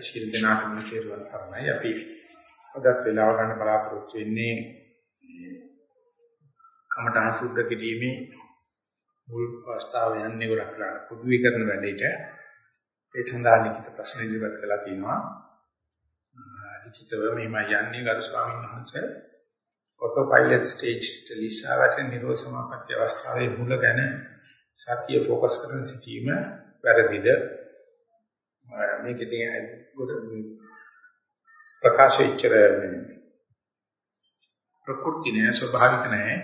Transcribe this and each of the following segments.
ශීල දනාතම තේරුවන් තරණයි අපි අදත් වෙලාව ගන්න බලාපොරොත්තු වෙන්නේ කමඨා සුද්ධ කිරීමේ මුල් අවස්ථාව යන්නේ ගොඩක් කරලා පුදුවි කරන වැඩේට. ඒ සඳහා ලිඛිත ප්‍රශ්න ඉදිරිපත් කළා තියෙනවා ලිඛිතව මෙහිම යන්නේ ගරු ස්වාමීන් වහන්සේ. ඔටෝ පයිලට් ස්ටේජ් ලිසා වැටෙන නිරෝධ සමාපත්‍ය අවස්ථාවේ මුල ගැන සතිය ફોකස් කරන සිටීම වැරදිද? මේකේ තියෙන ප්‍රකාශිතර ප්‍රකෘති නෑ ස්වභාවික නෑ.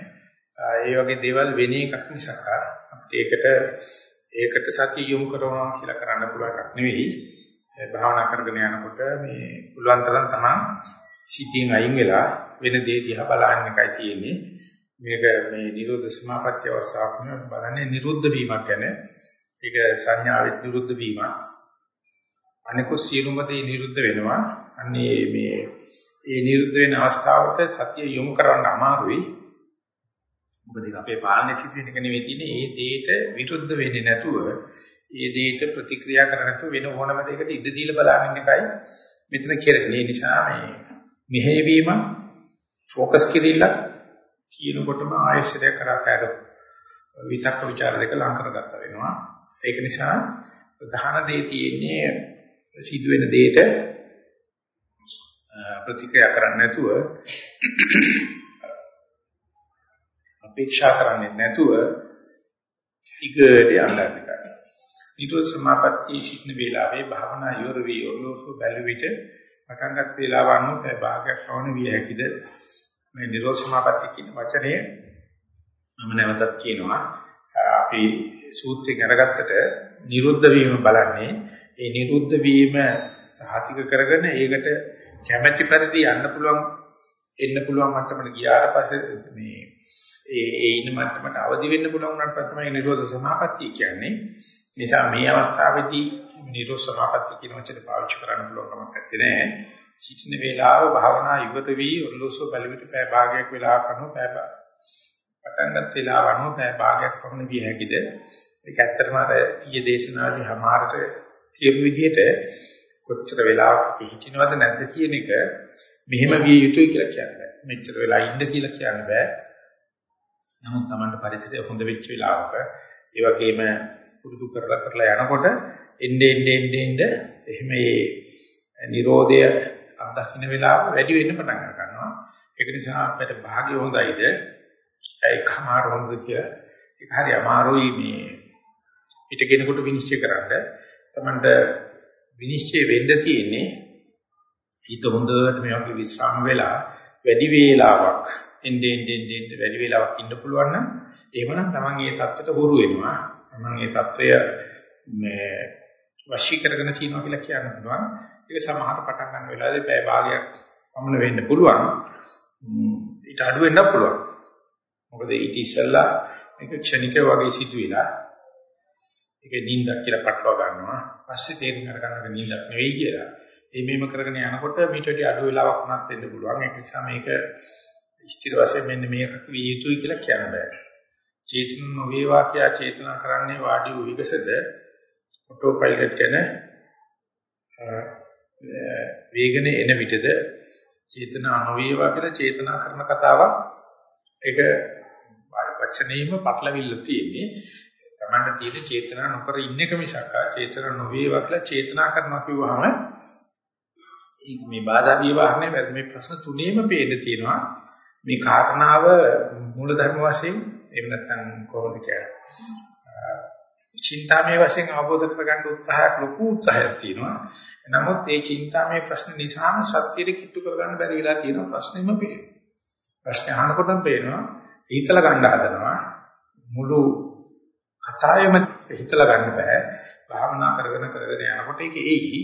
ඒ වගේ දේවල් වෙන එකක් මිසක් ඒකට ඒකට සතිය යොමු කරනවා කියලා කරන්න පුළුවන් එකක් නෙවෙයි. භාවනා කරගෙන යනකොට මේ පුළුවන් තරම් තමයි සිටින් අයින් වෙලා වෙන දේ දිහා බලන්න එකයි තියෙන්නේ. මේක මේ නිරෝධ සමාපත්‍ය අවස්ථාවක් බලන්නේ නිරුද්ධ වීමක් ගැන. ඒක සංඥාවෙත් නිරුද්ධ වීමක්. අනිකුත් සියලුම දේ නිරුද්ධ වෙනවා. අන්නේ මේ ඒ නිරුද්ධ වෙන අවස්ථාවට සතිය යොමු කරන්න අමාරුයි. මොකද ඒක අපේ පාලන සිද්ධියක නෙවෙයි තියෙන්නේ. ඒ දේට විරුද්ධ වෙන්නේ නැතුව ඒ දේට ප්‍රතික්‍රියා කරන්නේ නැතුව වෙන ඕනම දෙයකට ඉඩ දීලා බලන්න එකයි මෙතන කෙරෙන්නේ. ඒ නිසා මේ මෙහෙවීම ફોકસ කිරීලා කියනකොටම ආයශ්‍රය කරා කෑරෝ විතක්ක ਵਿਚාර දෙක ලං කරගත්ත වෙනවා. ඒක නිසා ප්‍රධාන දේ තියෙන්නේ සිදුවෙන දෙයට ප්‍රතික්‍රියා කරන්නේ නැතුව අපේක්ෂා කරන්නේ නැතුව ඊගට යන්න ගන්නවා. ඊට සමාපatti සිටින වේලාවේ භාවනා යොර වේ ඔලෝසු බැලු විට පටන්ගත් වේලාව අනුව පැය භාගයක් වවන විය හැකිද මේ නිරෝධ සමාපatti කියන වචනේ මම නැවතත් කියනවා අපි සූත්‍රයෙන් අරගත්තට නිරුද්ධ වීම බලන්නේ ඒ නිරුද්ධ වීම සාතික කරගෙන ඒකට කැමැති පරිදි යන්න පුළුවන් එන්න පුළුවන් මට්ටමට ගියාට පස්සේ මේ ඒ ඒ ඉන්න මට්ටමට අවදි වෙන්න පුළුවන් උනත් තමයි නිරෝධ සමාපත්තිය කියන්නේ. නිසා මේ අවස්ථාවේදී නිරෝධ සමාපත්තිය කියන වචනේ පාවිච්චි කරන්න පුළුවන් කමක් නැත්තේ. සිටින වේලාව භාවනා යුගත වී ඔර්ලෝසෝ බලවිට පැය භාගයක් වෙලා කරනවා පැය පටන්ගත් වේලාව අනුව පැය භාගයක් පමණ විය හැකිද? ඒක ඇත්තටම අර ඊයේ දේශනාවේ හැමාරට කියපු විදිහට කොච්චර වෙලාවක් පිහිටිනවද නැද්ද කියන එක මෙහෙම විය යුතුයි කියලා කියන්නේ. මෙච්චර වෙලා ඉන්න කියලා කියන්න බෑ. නමුත් Tamanට පරිසරය හොඳ වෙච්ච වෙලාවක ඒ වගේම පුරුදු කරලා කරලා යනකොට එnde ende ende ende එහෙම මේ Nirodha අත්දකින්න වෙලාව වැඩි වෙන්න පටන් ගන්නවා. ඒක නිසා අපිට භාග්‍ය හොඳයිද ඒකමාර හොඳද කියලා ඒක හරි අමාරුයි මේ පිට කෙනෙකුට විනිශ්චය කරන්න. තමන්ට විනිශ්චය වෙන්න තියෙන්නේ හිත හොඳට මේ වගේ විශ්‍රාම වෙලා වැඩි වේලාවක් එන්නේ එන්නේ වැඩි වේලාවක් ඉන්න පුළුවන් නම් එහෙමනම් තමන් මේ தත්ත්වයට හුරු වෙනවා. තමන් මේ தත්ත්වය මේ වශී කරගෙන තියෙනවා කියලා කියන්න පුළුවන්. ඒක සමහර පටන් ගන්න වෙලාවේදී පැය භාගයක් පමණ වෙන්න පුළුවන්. ඊට අඩු වෙන්නත් පුළුවන්. මොකද ඊට ඉස්සෙල්ලා මේක ක්ෂණික වගේ සිදුවිලා ඒකේ නිින්දක් කියලා පටලවා ගන්නවා. පස්සේ තේරුම් අරගන්න නිින්දක් නෙවෙයි කියලා. ඒ මෙහෙම කරගෙන යනකොට මීට වැඩි අඩු වෙලාවක් වුණත් වෙන්න පුළුවන්. ඒක නිසා මේක ස්ථිර වශයෙන් මෙන්න මේක විය යුතුයි කියලා කියන්න බෑ. චේතන නොවේවා කියා චේතනා කරන්නේ වාඩි වූ විගසද ඔටෝ පයිලට් ගැන වේගනේ එන විටද චේතනා නොවේවා කියලා චේතනා කරන කතාවක් ඒක වචනේම පටලවිල්ල තියෙන්නේ තමන්ට තියෙන චේතනා නොකර ඉන්න එක මිසක් චේතනා නොවේවා කියලා චේතනා කරනවා කිව්වහම මේ බාධා විවහරණය මේ ප්‍රශ්න තුනේම පේන්න තියෙනවා. මේ කාරණාව මූල ධර්ම වශයෙන් එහෙම නැත්නම් කොහොමද කියන්නේ චින්තාමය වශයෙන් අවබෝධ කරගන්න උත්සාහයක් ලොකු උත්සාහයක් තියෙනවා. නමුත් ඒ චින්තාමය ප්‍රශ්න නිසාම සත්‍යයට කිට්ටු කරගන්න බැරි වෙලා තියෙන ප්‍රශ්නෙම පේනවා. ප්‍රශ්න අහනකොටම පේනවා. ඊතල ගන්න හදනවා. මුළු කතාවෙම හිතලා ගන්න බෑ. භාවනා කරගෙන කරගෙන යනකොට ඒක එයි.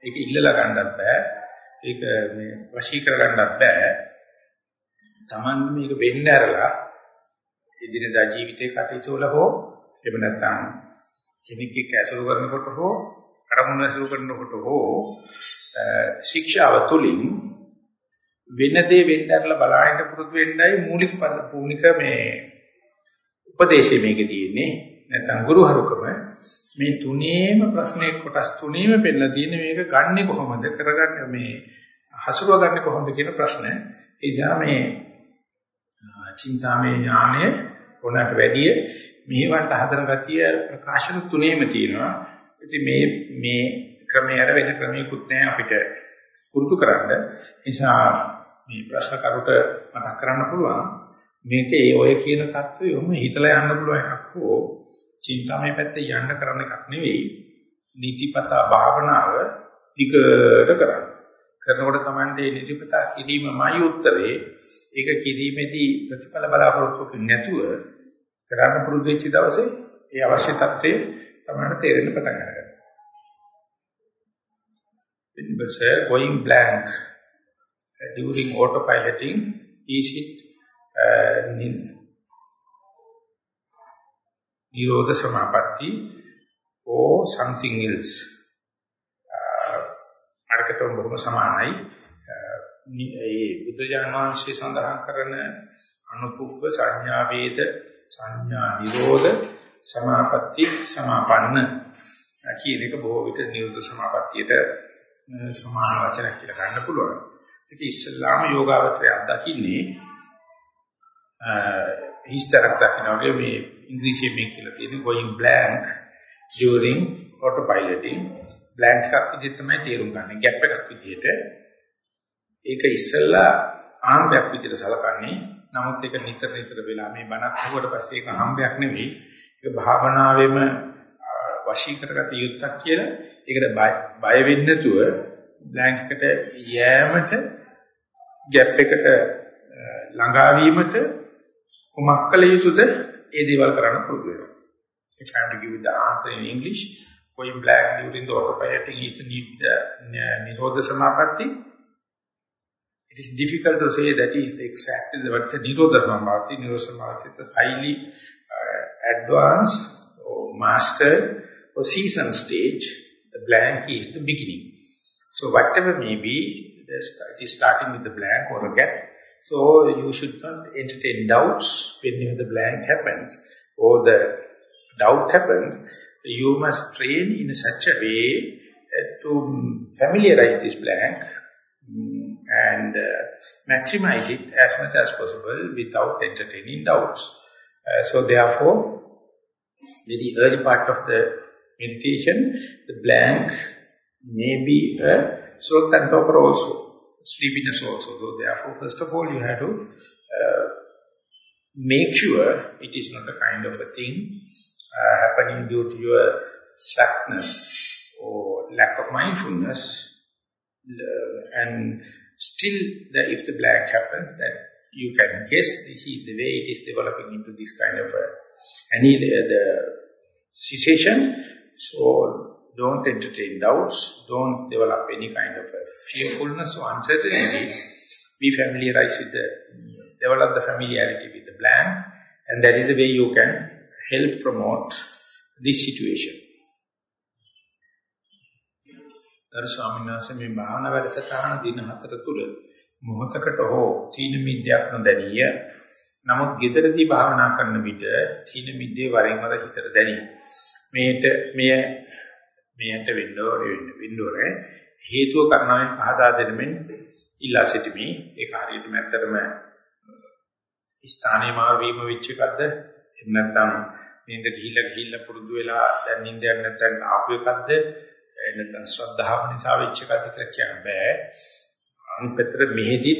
ඒක ඉල්ලලා ගන්නත් බෑ. ඒක මේ වශී කර ගන්නත් බෑ. Taman මේක වෙන්න ඇරලා එදිනදා ජීවිතේ කටයුතු වල හෝ එහෙම නැත්නම් කෙනෙක් එක්ක ඇසුරු කරනකොට හෝ අරමුණ ඇසුරු කරනකොට හෝ ශික්ෂාව තුලින් වෙන දේ වෙන්න ඇරලා බලහින්න පුරුදු වෙන්නයි මූලික මූලික මේ උපදේශය මේකේ තියෙන්නේ නැත්නම් ගුරුහරුකම මේ තුනේම ප්‍රශ්නේ කොටස් තුනේම පෙන්නලා තියෙන මේක ගන්නෙ කොහොමද කරගන්නේ මේ හසුරුව ගන්න කොහොමද කියන ප්‍රශ්න. ඒ නිසා මේ චින්තාමය ඥානය උනට වැඩිය මෙහෙවන්ට හදන ගතිය ප්‍රකාශන තුනේම තියෙනවා. ඉතින් මේ මේ ක්‍රමයට වෙන ක්‍රමයකුත් නැහැ අපිට පුරුදු කරන්න. නිසා මේ ප්‍රශ්න කරුට මතක් කරන්න පුළුවන්. මේක ඒ ඔය කියන தত্ত্বය ඔහොම හිතලා යන්න පුළුවන් එකක් හෝ චින්තාමය පැත්තේ යන්න කරන එකක් නෙවෙයි. නිතිපතා භාවනාව දිගට කරන්න. කරනකොට තමයි මේ නිතිපතා කිරීමමයි උත්තරේ. ඒක කිරීමේදී ප්‍රතිඵල බලාපොරොත්තු නැතුව කරන්න පුරුදු වෙච්ච දවසේ ඒ අවශ්‍ය தත්ත්වය තමයි තේරෙන්න පටන් ගන්නවා. ඉන්වසේ uh, going blank uh, during autopiloting is it uh, Nirodha Samapatti or something else? අරකට බොහොම සමානයි. ඒ බුදුජානක වහන්සේ සඳහන් කරන අනුපුබ්බ සංඥා වේද සංඥා නිරෝධ සමාපatti සමාපන්න කියන එක බොහෝ විට නිරෝධ සමාපත්තියට සමාන වචනයක් කියලා ගන්න පුළුවන්. ඒක ඉස්ලාම යෝගාවචරය අත්දකින්නේ හිස්තරක් දකින්නගේ මේ ඉංග්‍රීසියෙන් මේ කියලා තියෙන going blank during autopiloting blank එකක් විදිහට තමයි තේරුම් ගන්න. gap එකක් විදිහට. ඒක ඉස්සෙල්ලා ආරම්භයක් විදිහට සලකන්නේ. නමුත් ඒක නිතර නිතර වෙලා මේ බණක් අහුවට පස්සේ ඒක ආරම්භයක් නෙවෙයි. ඒක භාවනාවෙම වශී කරගත යුත්තක් කියලා ඒකට බය වෙන්නේ නැතුව බ්ලැන්ක් එකට යෑමට ગેප් එකට ළඟා වීමට කුමක් කළ යුතුද ඒ දේවල් කරන්න පුරුදු වෙනවා. If I have to give you the answer in English, going black during the autopiloting is the need the Nirodha Samapatti. It is difficult to say that is the exact what's the Nirodha Samapatti. Nirodha Samapatti is a highly uh, advanced or mastered or seasoned stage. The blank is the beginning. So whatever may be, it is starting with the blank or a gap. so you should not entertain doubts when the blank happens or the doubt happens. You must train in such a way uh, to familiarize this blank um, and uh, maximize it as much as possible without entertaining doubts. Uh, so therefore, very early part of the meditation, the blank may be a torpor also, sleepiness also. So therefore, first of all, you have to uh, make sure it is not a kind of a thing uh, happening due to your slackness or lack of mindfulness. Uh, and still, that if the black happens, then you can guess this is the way it is developing into this kind of a, any the, the cessation. So don't entertain doubts, don't develop any kind of fearfulness or uncertainty. Be familiarized with the, develop the familiarity with the blank, and that is the way you can help promote this situation. ගරු ස්වාමීන් වහන්සේ මේ භාවනා වැඩසටහන දින හතර තුල මොහොතකට හෝ තීන මිද්‍යක් නොදැනිය නමුත් gederදී භාවනා කරන විට තීන මිද්‍යේ වරින් වර හිතට දැනේ මේට මෙය මෙයට වෙන්න ඕනේ වෙන්න ඕනේ. හේතුව කරනවෙන් පහදා දෙනෙමින් ඉල්ලා සිටිමි. ඒක හරියටම ඇත්තටම ස්ථානීය මාරු වීම වෙච්ච එකක්ද? එහෙම නැත්නම් නින්ද ගිහිල්ලා ගිහිල්ලා පුරුදු වෙලා දැන් නින්දයක් නැත්නම් ආපු එකක්ද? නැත්නම් ශ්‍රද්ධාව නිසා වෙච්ච එකක්ද කියලා කියන්න බෑ. අනිත් පැත්තට මෙහෙදි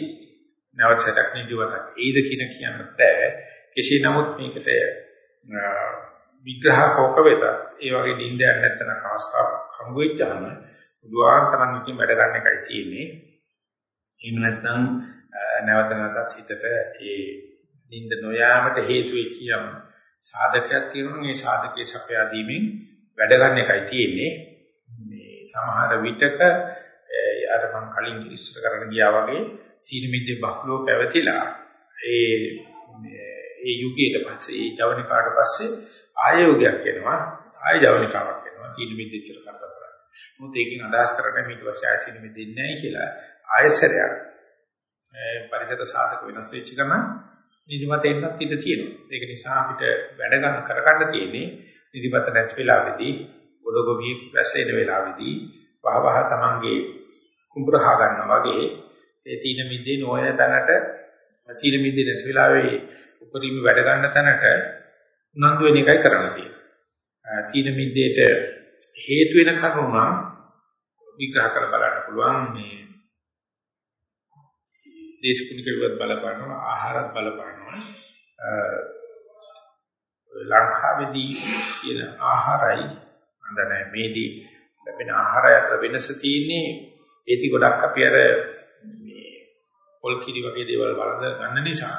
නැවතසටක් නිදිවතක්. ඒද කියන කියන්න බෑ. කෙසේ නමුත් මේකට විග්‍රහ කෝක වෙත ඒ වගේ නිින්දයක් නැත්නම් අවස්ථාවක් හම්බ වෙච්චාම බුදුආන්තරන් විසින් වැඩ ගන්න එකයි තියෙන්නේ. එහෙම නැත්නම් නැවත නැවතත් හිතට ඒ නිින්ද නොයාමට හේතු වෙච්ච යම් සාධකයක් තියෙනවා. මේ සාධකයේ සපයා දීමෙන් වැඩ ගන්න එකයි තියෙන්නේ. මේ සමහර විටක අර මම කලින් ඉස්සර කරගෙන ගියා වගේ තීන මිද්දේ බහුලව පැවතිලා ඒ ඒ යුගයට පස්සේ ඒ ජවනිකාට පස්සේ ආයෝගයක් එනවා ආය ජවනිකාවක් එනවා තීන මිද්දෙච්චර කරදර කරන්නේ. මොකද ඒකෙන් අදහස් කරන්නේ ඊට පස්සේ ආය තීන මිද්දෙන්නේ නැහැ කියලා ආයසරයක් පරිසර සාධක වෙනස් වෙච්ච ගමන් නිදිමත එන්නත් ඉඩ තියෙනවා. ඒක නිසා අපිට වැඩ ගන්න කරගන්න තියෙන්නේ නිදිමත නැති වෙලාවේදී ගොඩගොවි වැස්සෙන වෙලාවේදී වහවහ තමන්ගේ කුඹරහා ගන්නවා වගේ ඒ තීන මිද්දේ නොයන තැනට තීන මිද්දේ නැති වෙලාවේ උපරිම වැඩ ගන්න තැනට උනන්දු වෙන එකයි කරන්න තියෙන්නේ. තීන මිද්දේට හේතු වෙන කරුණ විග්‍රහ කර බලන්න පුළුවන් මේ දේශකුණිකවත් බලපානවා ආහාරත් බලපානවා ලංකාවේදී කියන ආහාරයි මන්දනේ මේදී ලැබෙන ආහාරය අතර වෙනස තියෙන්නේ ඒටි ගොඩක් අපි අර මේ පොල් කිරි වගේ දේවල් වලඳ ගන්න නිසා.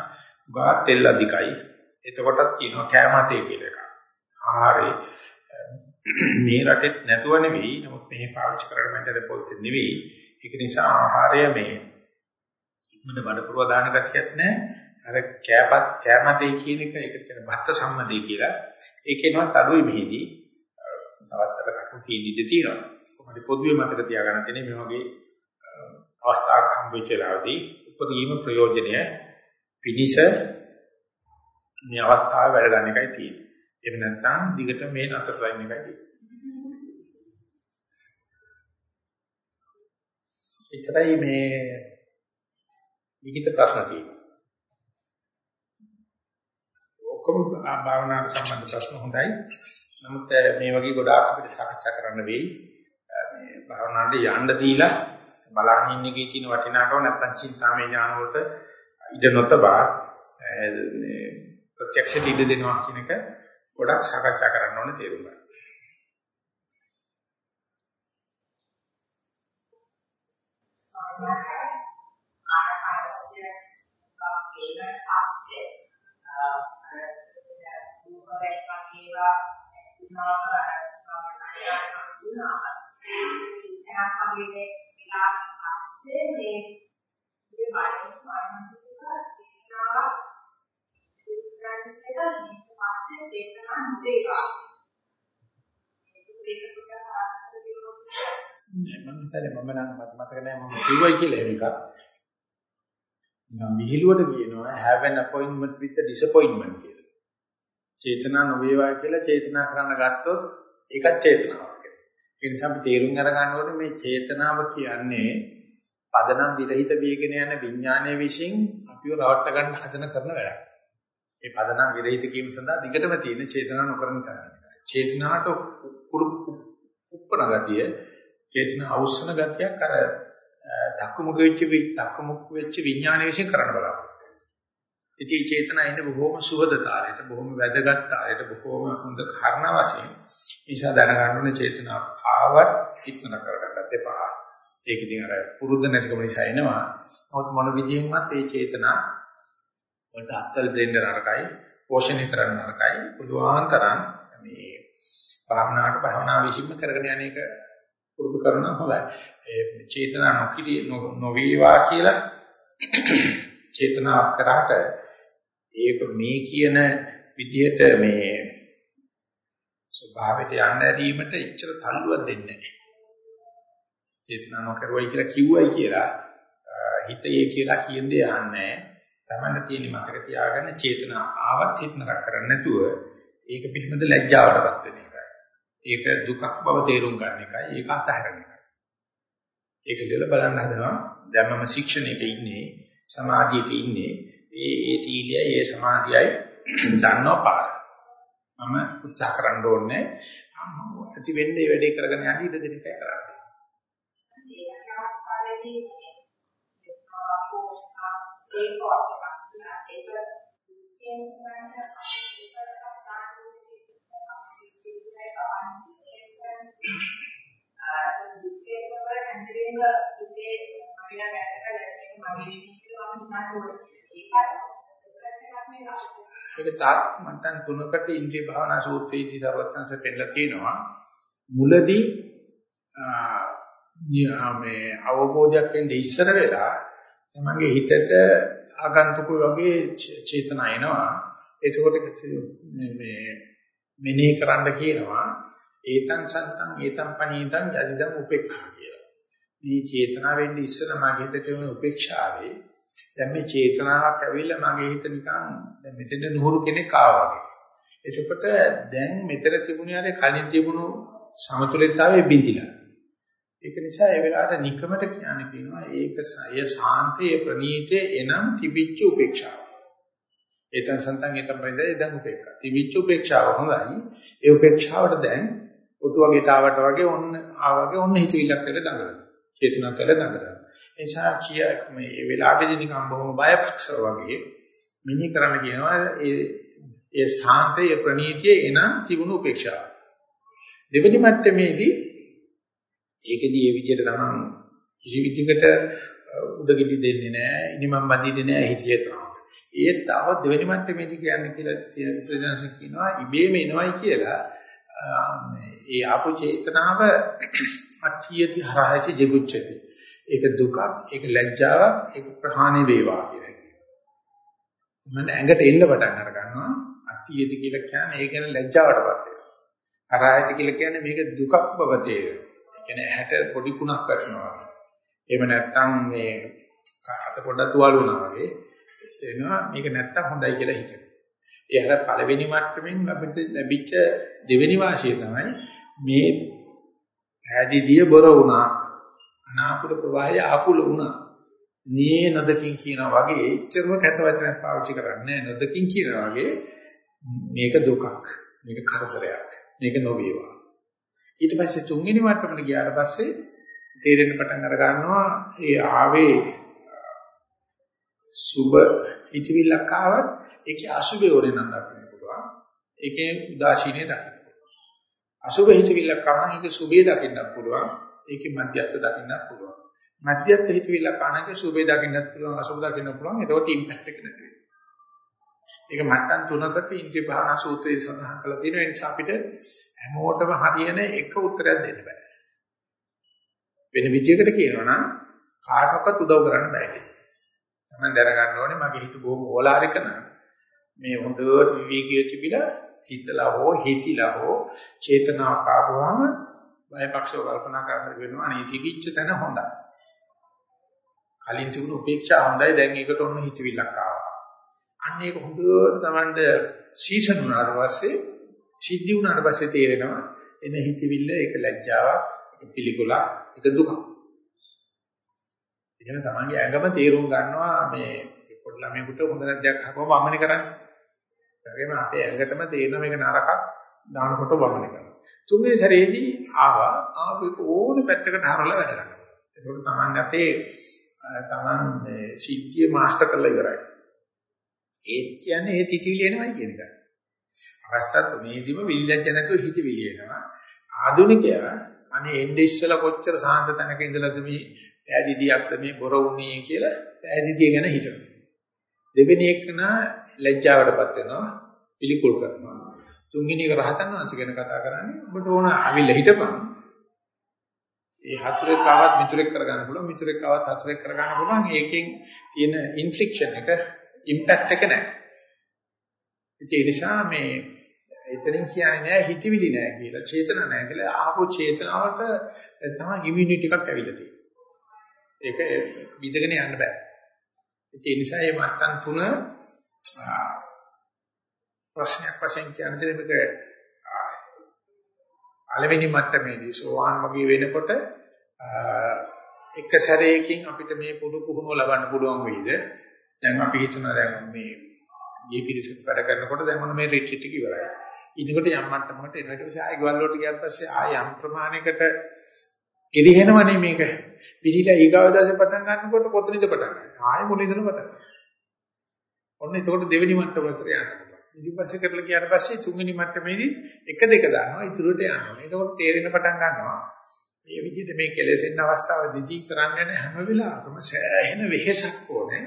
ගා තෙල් අධිකයි. එතකොටත් කියනවා කැමතේ කියලා එකක්. ආහාරේ මේ රටෙත් නැතුව නෙවෙයි නමුත් මෙහි පාවිච්චි කරගෙන මැදට පොල් තෙල් නෙවෙයි. ඒක නිසා ආහාරය මේ ඉක්මනට බඩපුරව දාන ගතියක් නැහැ අර කෑපත් කෑමතේ කියන එක ඒකට කියන භත්ත සම්මදේ කියලා. ඒකේනවත් අඩුයි මෙහිදී. තවත් අර කටු කියන ඉඳී තියෙනවා. කොහොමද පොදුවේ මතක තියාගන්න තියෙන්නේ මේ වගේ අවස්ථාවක් හම්බෙච්ච වෙලාවදී උපදීම ප්‍රයෝජනය පිනිස මේ අවස්ථාවේ වැඩ ගන්න එකයි තියෙන්නේ එහෙම නැත්නම් දිගට මේ නතර ලයින් එකයි තියෙන්නේ එතරම් මේ විහිිත ප්‍රශ්න තියෙනවා ඔක්කොම භාවනාවට සම්බන්ධ ප්‍රශ්න හොඳයි. නමුත් මේ වගේ ගොඩාක් අපිට සාකච්ඡා කරන්න වෙයි. මේ භාවනාවට යන්න දීලා බලන්න ඉන්න එකේ තියෙන වටිනාකම නැත්තම් චින්තාමය ඥාන වලට ඉඩ නොතබා මේ ප්‍රත්‍යක්ෂ ඉඩ දෙනවා කියන එක ගොඩක් සාකච්ඡා කරන්න ඕනේ තේරුම් ගන්න. ආරපස්සය කපේන පස්සේ රූපයක් වගේවා වුණාම මම සංඥාවක් වුණා. ඉස්සරහ වගේ වෙලා පස්සේ මේ මේ බාහිර සායනික චේතනාව ඉස්සරහට ඊට පස්සේ චේතනාව නෙදේවා. ඒක දෙකට ආස්තර මම හිතන්නේ මම නම් මතක නැහැ මම කිව්වයි කියලා එකක්. නිකන් විහිළුවට කියනවා have an appointment with the disappointment කියලා. චේතනා නොවේවා කියලා චේතනා කරන්න ගත්තොත් ඒකත් චේතනාවක්. ඒ නිසා අපි තේරුම් අරගන්න ඕනේ මේ චේතනාව කියන්නේ පදනම් විරහිත වීගෙන යන විඥානයේ විශ්ින් අපිව රවට්ට ගන්න හදන කරන වැඩක්. ඒ පදනම් විරහිත කීම සඳහා දිගටම තියෙන චේතනා නොකරන කරන්නේ. චේතනාවට උප්පන ගතිය, චේතනා අවශ්‍යන ගතියක් අර දක්මුක වෙච්ච දක්මුක වෙච්ච විඥානයේ විශ්ින් කරන්න බලන්න. ඉතින් චේතනා ඉන්නේ බොහොම සුහදතාවයට, බොහොම වැදගත් තාලයට, බොහොම සුන්දර කාරණා වශයෙන්. නිසා දැනගන්න ඕනේ චේතනා ආවත් හිතන කරගන්නත් එපා. ඒක ඉතින් අර පුරුද්ද නැතිකම නිසා එනවා. නමුත් මොන විදියෙන්වත් මේ චේතනා වලට අත්තල් බ්ලෙන්ඩර් අරකයි, පෝෂණය කරන්න අරකයි, පුළුවන් තරම් මේ භාවනාවට භාවනා විශ්ින්ම කරගෙන යන එක පුරුදු කරනවා හොඳයි. ඒ චේතනා නොකිරි නොවේවා කියලා චේතනාවක් කරාට ඒක මේ කියන විදිහට මේ ස්වභාවයට යන්න ඇරීමට එච්චර තල්ලුවක් දෙන්නේ නැහැ. චේතනා නොකරුවයි කියලා කිව්වයි කියලා හිතේ කියලා කියන්නේ අහන්නේ තමන්න තියෙන මතක තියාගන්න චේතනා ආවත් හිත නරක කරන්නේ නැතුව ඒක පිළිබඳ ලැජ්ජාවටපත් වෙන එකයි. ඒක දුකක් බව තේරුම් ගන්න එකයි. ඒක අතහැරන එකයි. ඒක දෙල බලන්න හදනවා. දැන් මම ශික්ෂණයක ඉන්නේ සමාධියක ඉන්නේ ඒ ඒ තීලියයි ඒ සමාධියයි දන්නව පාර. මම උත්සාහ කරන්න ඕනේ ඇති වෙන්නේ වැඩේ කරගෙන යන්න ඉඩ දෙන එකයි කරන්නේ. ඒ අවස්ථාවේදී ස්ටේ ෆෝර් ඒක ස්කේන් කරන ඩිස්කේප් වල හැන්ඩලින්ග් ඉතේ අපිට වැඩ කරලා මගේ ඒක තාත් මන්ටන් තුනකට ඉන්ද්‍රිය භාවනා සූත්‍රයේදී සර්වඥංශ පෙන්නලා තියෙනවා. මුලදී මේ අවබෝධයක් වෙන්නේ ඉස්සර වෙලා තමන්ගේ හිතට ආගන්තුක වගේ චේතනා එනවා එතකොට මේ මෙනෙහි කරන්න කියනවා ඒතං සන්තං ඒතං පනීතං යදිදම් උපේක්ඛා මේ චේතනාවෙන් ඉස්සර මගේ හිතේ තියෙන උපේක්ෂාවේ දැන් මේ චේතනාවක් ඇවිල්ලා මගේ හිත නිකන් දැන් මෙතන නුහුරු කෙනෙක් ආවා වගේ. එතකොට දැන් මෙතන තිබුණේ අර කලින් තිබුණු සමතුලිතතාවයේ බිඳිලා. ඒක නිසා ඒ වෙලාවට නිකමට කියන්නේ කියනවා ඒක සය සාන්තයේ ප්‍රණීතේ එනම් තිබිච්ච උපේක්ෂාව. ඒතන් සන්තන් ඒතන් බඳ එදන් උපේක්ෂා. තිබිච්ච උපේක්ෂාව හොඳයි. ඒ උපේක්ෂාවට දැන් ඔටු වගේට ආවට වගේ ඔන්න ආවගේ ඔන්න හිතවිල්ලක් වෙලා දඟලනවා. චේතනා කළ දඟලනවා. ඒ නිසා කිය මේ වෙලාවෙදී නිකන් බොහොම බයපක්ෂව වගේ මිනි කරන්න කියනවා ඒ ඒ ශාන්තයේ ප්‍රණීතියේ එනම් තිබුණු උපේක්ෂාව. දෙවෙනි මට්ටමේදී ඒකෙදී මේ විදිහට තමයි කිසි විදිහකට උඩගෙඩි දෙන්නේ නැහැ, ඉනිමම් බඳින්නේ නැහැ හිතියේ තමයි. ඒත් තව දෙවෙනි මට්ටමේදී කියන්නේ කියලා සියලුදෙනාස කියනවා ඉබේම එනවයි කියලා ඒ ආපු චේතනාව අට්ඨියති හරහච ජිගුච්ඡති. ඒක දුකක්, ඒක ලැජ්ජාවක්, ඒක ප්‍රහාණය වේවා කියලා කියනවා. මම ඇඟට එන්න පටන් අර ගන්නවා. අට්ඨියති කියලා කියන්නේ ඒ කියන්නේ ලැජ්ජාවටපත් වෙනවා. හරහච කියලා කියන්නේ මේක දුකක් බව තේරෙනවා. ඒ කියන්නේ ඇහැට පොඩි කුණක් වැටෙනවා. එහෙම නැත්නම් මේ අත පොඩක් තුවාල වුණා වගේ එනවා මේක නැත්තම් හොඳයි කියලා හිතෙනවා. ඒ අර පළවෙනි මට්ටමින් ලැබිච්ච දෙවෙනි වාසිය තමයි මේ ඈදිදිය බොර වුණා. අනාකුල ප්‍රවාහය ආකුල වුණා. නී නොදකින් කියනා වගේ එච්චරම කැත වචනයක් පාවිච්චි කරන්නේ නොදකින් කියනා වගේ මේක දුකක්. මේක කරදරයක්. මේක නොවේවා. ඊට පස්සේ තුන්වෙනි මට්ටමට ගියාට පස්සේ තේරෙන්න පටන් අර ගන්නවා ඒ ආවේ සුබ හිතවිල්ලක් ආවත් ඒකේ අසුබේ ඕනේ නම් දකින්න පුළුවන්. ඒකේ උදාසීනේ දකින්න පුළුවන්. අසුබ හිතවිල්ලක් ආවම ඒකේ සුබේ දකින්න පුළුවන්. ඒකේ මධ්‍යස්ථ දකින්න පුළුවන්. මධ්‍යස්ථ හිතවිල්ලක් ආනකේ සුබේ දකින්නත් පුළුවන් අසුබ දකින්න පුළුවන්. ඒකට ඉම්පැක්ට් එක නැති වෙනවා. ඒක මට්ටම් තුනකට ඉන්ද්‍රිය භාවනා සූත්‍රයේ සඳහන් කරලා තියෙනවා. ඒ නිසා අපිට හැමෝටම හරියන එක උත්තරයක් දෙන්න බෑ. වෙන විදියකට කියනවා නම් කාටවත් උදව් කරන්න බෑ. මම දැනගන්න ඕනේ මගේ හිත බොහොම ඕලාරික නම් මේ හොඳට විවේකීව තිබිලා හිතලා හෝ හිතිලා හෝ චේතනාවක් ආවම බයපක්ෂව කල්පනා කරන්න වෙනවා නේ තිබිච්ච තැන හොඳයි. කලින් තිබුණු උපේක්ෂා හොඳයි දැන් ඒකට ඔන්න හිතවිල්ලක් ආවා. අන්න ඒක හොඳට Tamanට සීසන් වුණාට පස්සේ සිද්ධි වුණාට පස්සේ තේරෙනවා එන හිතවිල්ල ඒක ලැජ්ජාවක්, ඒක පිළිකුලක්, ඒක දුකක්. එහෙනම් තමන්ගේ ඇඟම තීරුම් ගන්නවා මේ පොඩි ළමයෙකුට හොඳ නැද්දක් අහපුවම වමනේ කරන්නේ. ඒ වගේම අපේ ඇඟටම තේරෙන මේක නරකක් දානකොට වමනේ කරනවා. තුන්වෙනි සැරේදී ආවා ආපු ඕන පැත්තකට හරලා වැඩ කරනවා. ඒකෝට තමන් අපේ තමන් සිද්ධිය මාස්ටර් කරලා ඉවරයි. ඒ කියන්නේ ඒ තිතිවිලි එනවයි කියන එක. අවස්ථා තුනේදීම විල්ලැජ්ජ නැතුව හිතවිලි එනවා. ආධුනිකයා අනේ එන්නේ ඉස්සලා කොච්චර සාන්ත තැනක ඉඳලාද මේ ඈදිදියක්ද මේ බොර වුණේ කියලා ඈදිදිය ගැන හිතනවා. දෙවෙනි එකන ලැජ්ජාවටපත් වෙනවා, පිළිකුල් කරනවා. තුන්වෙනි එක රහතන් වහන්සේ ගැන කතා කරන්නේ ඔබට ඕන අවිල්ල හිටපන්. ඒ හතරේ කාවත් මිතුරෙක් කරගන්න පුළුවන්, මිතුරෙක් කාවත් හතරෙක් කරගන්න පුළුවන්. ඒකෙන් තියෙන ඉන්ෆ්ලික්ෂන් එක, ඉම්පැක්ට් එක නැහැ. ඒ නිසා මේ එතනින් කියන්නේ නෑ හිතවිලි නෑ කියලා, චේතන නෑ කියලා. ආපෝ චේතනාවට තමයි ඉමුනිටි එකක් ඇවිල්ලා තියෙන්නේ. ඒක විදගෙන යන්න බෑ. ඒ නිසා මේ මට්ටම් තුන ප්‍රශ්නයක් වශයෙන් කියන්නේ මේක පළවෙනි මට්ටමේදී සෝවාන් වගේ වෙනකොට එක සැරේකින් අපිට මේ පොදු පුහුණුව ලබන්න පුළුවන් වෙයිද? දැන් අපි හිතනවා දැන් මේ මේ පිළිසෙත් වැඩ කරනකොට දැන් මොන මේ රිට්‍රීට් එක ඉවරයි. ඊටකොට යම් මට්ටමකට එනවා ඊට පස්සේ ආයෙ ගවල් වලට ගියාට පස්සේ ආයෙ යම් ප්‍රමාණයකට එරිහෙනවනේ මේක. පිළිලා ඊගාව දාසේ පටන් ගන්නකොට කොතනද පටන් ගන්නේ? ආයෙ මුලින්දම පටන් ගන්නවා. ඔන්න එතකොට දෙවෙනි මට්ටමට යන්න පුළුවන්. ඉතින් පස්සේ කරලා ගියාට පස්සේ තුන්වෙනි මට්ටමේදී එක දෙක දානවා ඉතුරුට යනවා. එතකොට තේරෙන පටන් ගන්නවා. මේ විදිහට මේ කෙලෙසෙන්න අවස්ථාවේදී කරන්න හැම වෙලාවකම සෑහෙන වෙහෙසක් ඕනේ.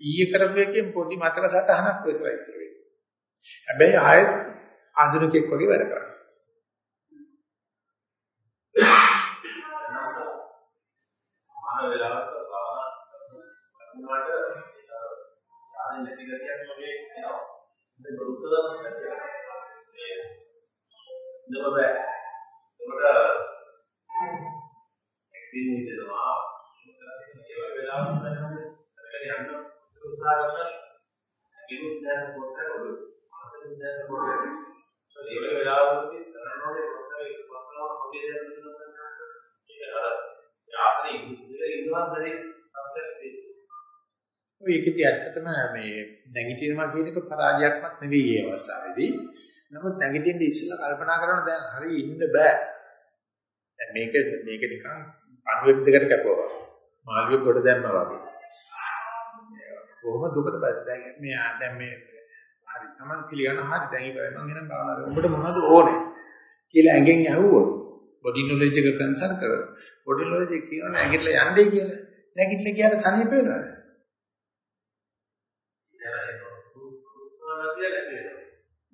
ඊයේ කරපු එකෙන් පොඩි මතක සටහනක් විතරයි ඉතුරු වෙන්නේ. හැබැයි ආයෙත් ආධුනිකෙක් වගේ වැඩ කරනවා. සමාන වෙලාවක වුණාට යානේ නැති ගතියක් වගේ එනවා. ඒක උසලස් නැතිව. ඒ නබබ ඒකට එක්සින් දෙනවා. ඒ වෙලාවට කරගෙන යන්න උත්සාහ කරන කිනුත් දැස පොතේ ඔළුව. අසලින් දැස පොතේ. ඒ වෙලාවකදී කරනෝනේ පොතේ පොතේ ආසනේ ඉන්නවා බැරි තත්ත්වයක් ඔය ඒකදී ඇත්තටම මේ නැගිටිනවා කියන එක පරාජයක්වත් නෙවෙයි මේ අවස්ථාවේදී. නමුත් නැගිටින්න ඉස්සෙල්ලා කල්පනා කරනවා දැන් හරි ඉන්න බෑ. දැන් මේක මේක නිකන් අණුවෙක් දෙකට කැපුවා. මාළුවෙක් කොට දැම්මා වගේ. කොහොම දුකට බෑ. දැන් මේ දැන් මේ හරි Taman පිළිගන්න හරි දැන් ඒක මම එනම් භාවනා කරා. උඹට මොනවද ඕනේ? කියලා ඇඟෙන් ඇහුවොත් බොඩි නොලෙජ් එක කන්සර්න් කරලා බොඩි නොලෙජ් එක කියනවා නැගිටලා යන්නේ කියලා. නැගිටලා ගියාට තනිය පේනවද?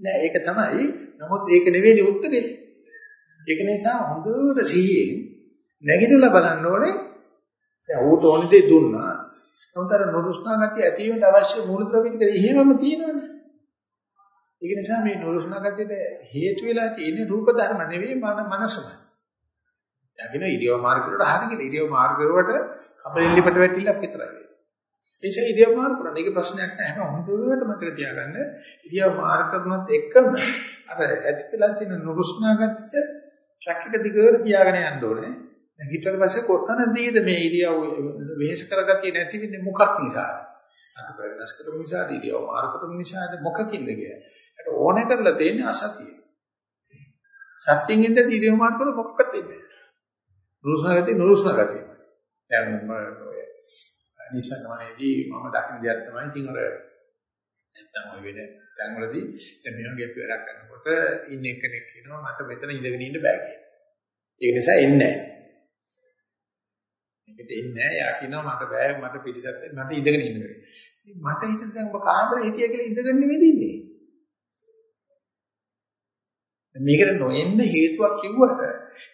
නෑ ඒක තමයි. නමුත් ඒක නෙවෙයි උත්තරේ. ඒක නිසා හොඳට සිහියෙන් නැගිටලා බලන්න ඕනේ. දැන් ඌට ඕනේ දේ දුන්නා. නමුත් අර නුරුස්නා ගතිය ඇති වෙන්න අවශ්‍ය මූලද්‍රව්‍ය ටික එහෙමම තියෙනවනේ. ඒක නිසා මේ නුරුස්නා ගතියට හේතු වෙලා තියෙන්නේ රූප ධර්ම නෙවෙයි මන මනසමයි. යකින ඉරියව් මාර්ග වලට හරියට ඉරියව් මාර්ග වලට කබලෙන් ලිපට වැටිලා විතරයි. එيشා ඉරියව් මාර්ග කරන එක ප්‍රශ්නයක් නැහැ. හොඳට මතක තියාගන්න. ඉරියව් මාර්ග කරනත් එක්කම අර ඇතිලා තියෙන නුරුස්නා ගතිය ට්‍රැක් එක දිගට තියාගෙන යන්න ඕනේ. ඊට පස්සේ කොතනදීද මේ ඉරියව් වෙහෙස කරගතිය නැති වෙන්නේ මොකක් නිසාද? අත ප්‍රවෙනස් කරපු නිසාද ඉරියව් මාර්ග කරපු නිසාද මොකකින්ද කියලා. ඒකට ඕනේ කරලා තියෙන්නේ අසතිය. සත්‍යයෙන් ඉඳ ඉරියව් මාර්ග කරලා මොකක්ද දෙන්නේ? නුරුස්නා ගතිය නුරුස්නා ගතිය. දැන් මම නිසනවනේදී මම දකින්න දෙයක් තමයි ඉතින් අර නැත්තම් ඔය වෙන තැන්වලදී දැන් මේ වගේ වැඩක් කරනකොට ඉන්න එකෙක් කියනවා මට මෙතන ඉඳගෙන ඉන්න බෑ කියලා. ඒක නිසා එන්නේ නැහැ. මේකට එන්නේ නැහැ. යා කියනවා මට බෑ මට පිටිසත් මට ඉඳගෙන ඉන්න බෑ. ඉතින් මට හිතෙන් දැන් ඔබ කාමරේ හිටිය කියලා ඉඳගෙන නෙමෙයි ඉන්නේ. මේකට නොඑන්න හේතුවක් කිව්වට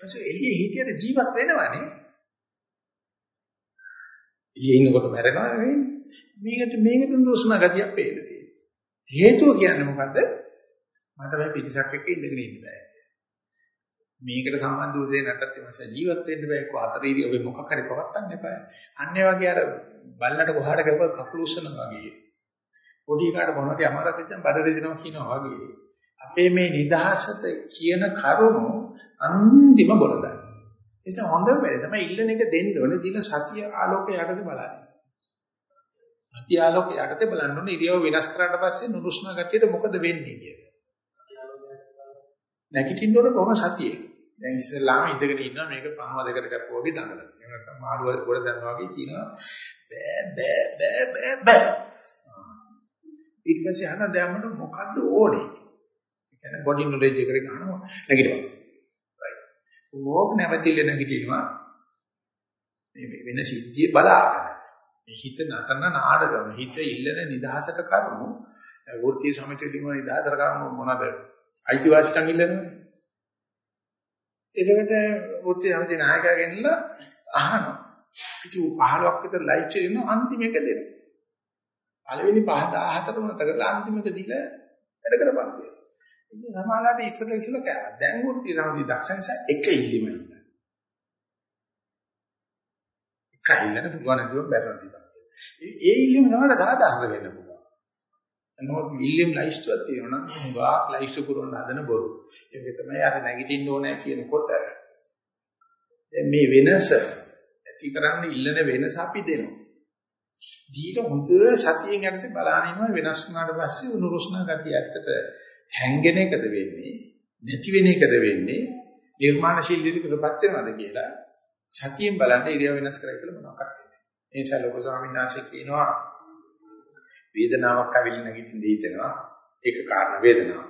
ඊපස්සේ එළියේ හිටියට ජීවත් වෙනවනේ. එළියේ ඉන්නකොට මැරෙනවා නෙවෙයි. මේකට මේකට දුෂ්ම ගතියක් පේන්න තියෙනවා. හේතුව කියන්නේ මොකද්ද? මට මේ පිටිසක් එක්ක ඉඳගෙන ඉන්න බෑ. මේකට සම්බන්ධ වූ දේ නැතත් එමස ජීවත් වෙන්න බෑ කො අතරීරිය ඔබ මොකක් හරි පවත්තන්න එපා. අන්නේ වගේ අර බල්ලට කොහාට ගව කකුල උස්සනවා වගේ. පොඩි කාට මොනවද අමාරුකම් බඩ දෙනවා කියනවා වගේ. අපේ මේ නිදහසට කියන කරුණු අන්තිම බොරදයි. නිසා හොඳම වෙලේ තමයි ඉල්ලන එක දෙන්න ඕනේ. දින සතිය ආලෝකය යටතේ බලන්න. සතිය ආලෝකය යටතේ බලන්න ඕනේ. ඉරියව වෙනස් කරාට පස්සේ නුරුස්නා ගතියට මොකද වෙන්නේ කියලා. නැගිටින්න ඕනේ කොහොම සතියේ. දැන් ඉස්සෙල්ලාම ඉඳගෙන ඉන්නවා මේක පහව දෙකට කපුවා වගේ දඟලන. එහෙම නැත්නම් මාළුව ගොඩ දන්නවා වගේ කියනවා බෑ බෑ බෑ බෑ බෑ. ඊට පස්සේ අහන දැම්මම මොකද්ද ඕනේ? ඒ කියන්නේ බොඩි නොලෙජ් එකට ගන්නවා නැගිටිනවා. ඕක නැවතිල නැගිටිනවා. මේ වෙන සිද්ධිය බලාගෙන. මේ හිත නටන නාඩගම හිත ඉල්ලන නිදහසට කරුණු වෘත්තීය සමිතියකින් නිදහසට කරුණු මොනවාද? අයිතිවාසිකම් ඉල්ලනවනේ. එතකොට වෘත්තීය සමිතිය නායකයා ගෙනලා අහනවා. ඉතින් 15ක් විතර ලයිට් එක දෙනවා අන්තිම එක දෙනවා. පළවෙනි 5 14 මත කරලා අන්තිම එක දීලා වැඩ කරපන් කියලා. ඉතින් සමාජලාට ඉස්සර ඉස්සර කෑවා. දැන් වෘත්ති සමගි දක්ෂ එක ඉල්ලීම ඉන්න. එක ඉල්ලන්න පුළුවන් නේද බැරලා දීපන්. ඒ ඉල්ලීම තමයි සාධාරණ වෙන්න පුළුවන්. නමුත් ඉල්ලීම් ලයිස්ට්ුවක් තියෙනවා නම් හුඟක් ලයිස්ට් පුරවන්න හදන බොරු. ඒක තමයි අර නැගිටින්න ඕනේ කියනකොට දැන් මේ වෙනස ඇති කරන්න ඉල්ලන වෙනස අපි දෙනවා. දීලා හොඳ සතියෙන් යටතේ බලාගෙන ඉන්නවා වෙනස් වුණාට පස්සේ උනුරුස්නා ගතිය ඇත්තට හැංගෙන එකද වෙන්නේ නැති වෙන එකද වෙන්නේ නිර්මාණශීලීකකටපත් වෙනවද කියලා සතියෙන් බලන්න ඉරියව් වෙනස් කරයි කියලා මොනවක්ද වෙන්නේ. ඒ නිසා ලොකු ස්වාමීන් වහන්සේ කියනවා වේදනාවක් අවිල නැගිටින්න හිතෙනවා. ඒක කාරණා වේදනාව.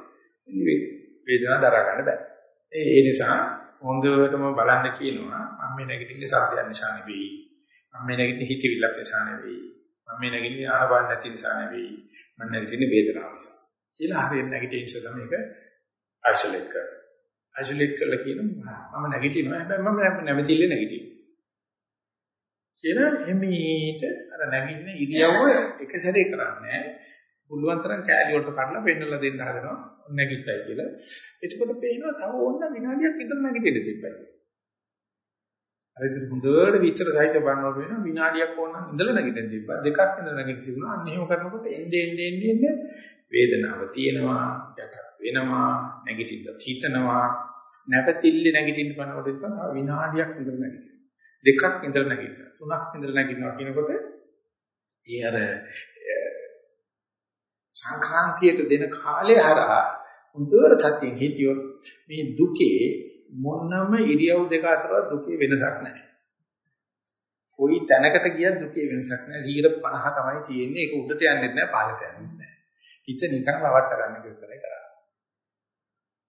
වේදනාව දරා ගන්න බෑ. ඒ ඒ නිසා හොඳටම බලන්න කියනවා මම මේ නැගිටින්නේ සත්‍යයන් නිසා නෙවෙයි. මම මේ නැගිටින්නේ හිතවිල්ලක් නිසා නෙවෙයි. මම මේ නැගිටින්නේ ආහාර නැති නිසා නෙවෙයි. මම නැගිටින්නේ වේදනාව නිසා. කියලා හරියට නැගිටින නිසා තමයි ඒක අයිසොලේට් කරන්නේ. අයිසොලේට් කරලා කියනවා මම නැගිටිනවා හැබැයි මම නැවතිල්ලේ නැගිටිනවා. කියලා එමීට අර නැගින්න ඉරියව්ව එක සැරේ කරන්නේ පුළුවන් තරම් කෑලි වලට කඩලා පෙන්නලා දෙන්න හදනවා නැගිට්ටයි කියලා. එතකොට පේනවා තව ඕන්න විනාඩියක් විතර නැගිටින්න තිබ්බයි. අර ඉතින් හොඳට විචර සහිත බලනවා වෙන විනාඩියක් ඕන ඉඳලා නැගිටින්න තිබ්බා. දෙකක් ඉඳලා නැගිටින්න තිබුණා. අන්න එහෙම කරනකොට එන්නේ එන්නේ එන්නේ වේදනාව තියෙනවා යට වෙනවා නැගිටින්න හිතනවා නැවතිල්ල නැගිටින්න බලනකොට විනාඩියක් විතර නැගිටිනවා දෙකක් ඉඳලා නැගිටිනවා. තුනක් ඉඳලා නැගිටිනවා කියනකොට ඒ අර සංක්‍රාන්තියට දෙන කාලය හරහා හොඳට සතියෙන් හිටියොත් මේ දුකේ මොනම ඉරියව් දෙක අතර දුකේ වෙනසක් නැහැ. කොයි තැනකට ගියත් දුකේ වෙනසක් නැහැ. 50 තමයි තියෙන්නේ. ඒක උඩට යන්නේ නැහැ, පහළට යන්නේ නැහැ. හිත නිකන් රවට්ට ගන්න විතරයි කරන්නේ.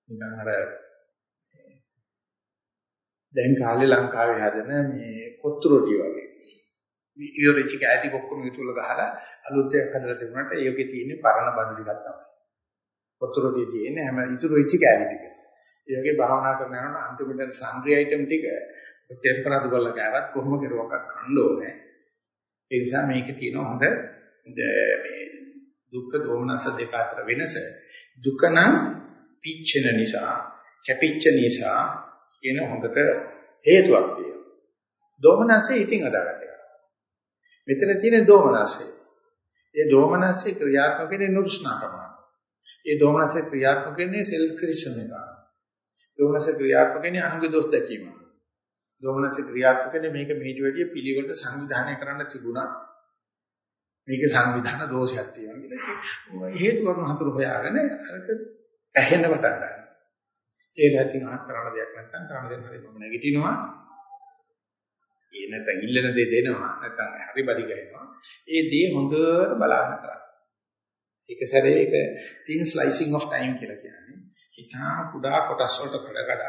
නිකන් අර දැන් කාලේ ලංකාවේ හැදෙන මේ කොත්තු රොටි වගේ. ඉයොරිච් කැටි ඔක්කොම විතුල ගහලා අලුත් එකක් හදලා තිබුණාට ඒකේ තියෙන්නේ පරණ බඳු ටිකක් තමයි. කොත්තු රොටිය තියෙන්නේ හැම ඉතුරු වෙච්ච කැටි ටික. ඒ වගේ භාවනා කරන යනකොට අන්තිමට සම්ප්‍රි අයිටම් ටික ටෙස්ට් කරලා දුකලා ගෑවත් කොහොම කෙරුවක් කන්න ඕනේ. ඒ නිසා මේකේ තියෙන හොඳ මේ දුක්ඛ දෝමනස දෙක අතර වෙනස දුක නම් පිච්චෙන නිසා කැපිච්ච නිසා කියන හොඳට හේතුවක් තියෙනවා. දෝමනසේ ඉතින් අදාගන්න එක. මෙතන තියෙන දෝමනසේ. ඒ දෝමනසේ ක්‍රියාත්මක වෙන්නේ නුරුස්නාකම. ඒ දෝමනසේ ක්‍රියාත්මක වෙන්නේ සෙල්ෆ් ක්‍රිටිසිසම් එක. දෝමනසේ ක්‍රියාත්මක වෙන්නේ අනුගේ දොස් දැකීම. දෝමනසේ ක්‍රියාත්මක වෙන්නේ මේක මීට වැඩිය පිළිවෙලට සංවිධානය කරන්න තිබුණා. මේක සංවිධාන දෝෂයක් තියෙනවා කියලා. හේතු කරුණු හතර හොයාගෙන අරක ඇහෙන්න පටන් ගන්නවා. ඒක ඇතින් ආත් කරන්න දෙයක් නැත්නම් කරන්න දෙන්න හරි මම නැගිටිනවා. ඒ නැත්නම් ඉල්ලන දේ දෙනවා නැත්නම් හරි බඩි ගහනවා. ඒ දේ හොඳට බලන්න කරන්න. ඒක සැරේ ඒක thin slicing of time කියලා කියන්නේ. ඉතා කුඩා කොටස් වලට කඩ කඩ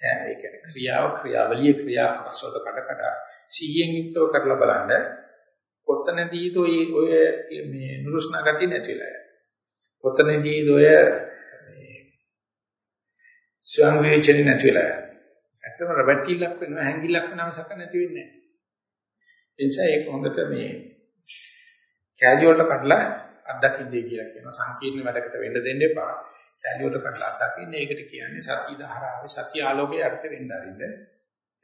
ඒ කියන්නේ ක්‍රියාව ක්‍රියාවලිය ක්‍රියා කොටස් වලට කඩ කඩ සිහියෙන් යුක්තව කරලා බලන්න කොතනදීද ඔය ඔය මේ නුරුස්නා ගතිය නැතිලා යන්නේ. කොතනදීද ඔය ස්වයං විචේචන නැතිලා යන්නේ. ඇත්තම රබටිලක් වෙනවා හැංගිලක් වෙනව සක නැති වෙන්නේ නැහැ. ඒ නිසා ඒක හොඳට මේ කැජුවල් කඩලා අත්දකින්නේ කියලා කියනවා. සංකීර්ණ වැඩකට වෙන්න දෙන්න එපා. කැජුවල් කඩලා අත්දකින්න ඒකට කියන්නේ සති ධාරාවේ සති ආලෝකයේ අර්ථ වෙන්න අරින්න.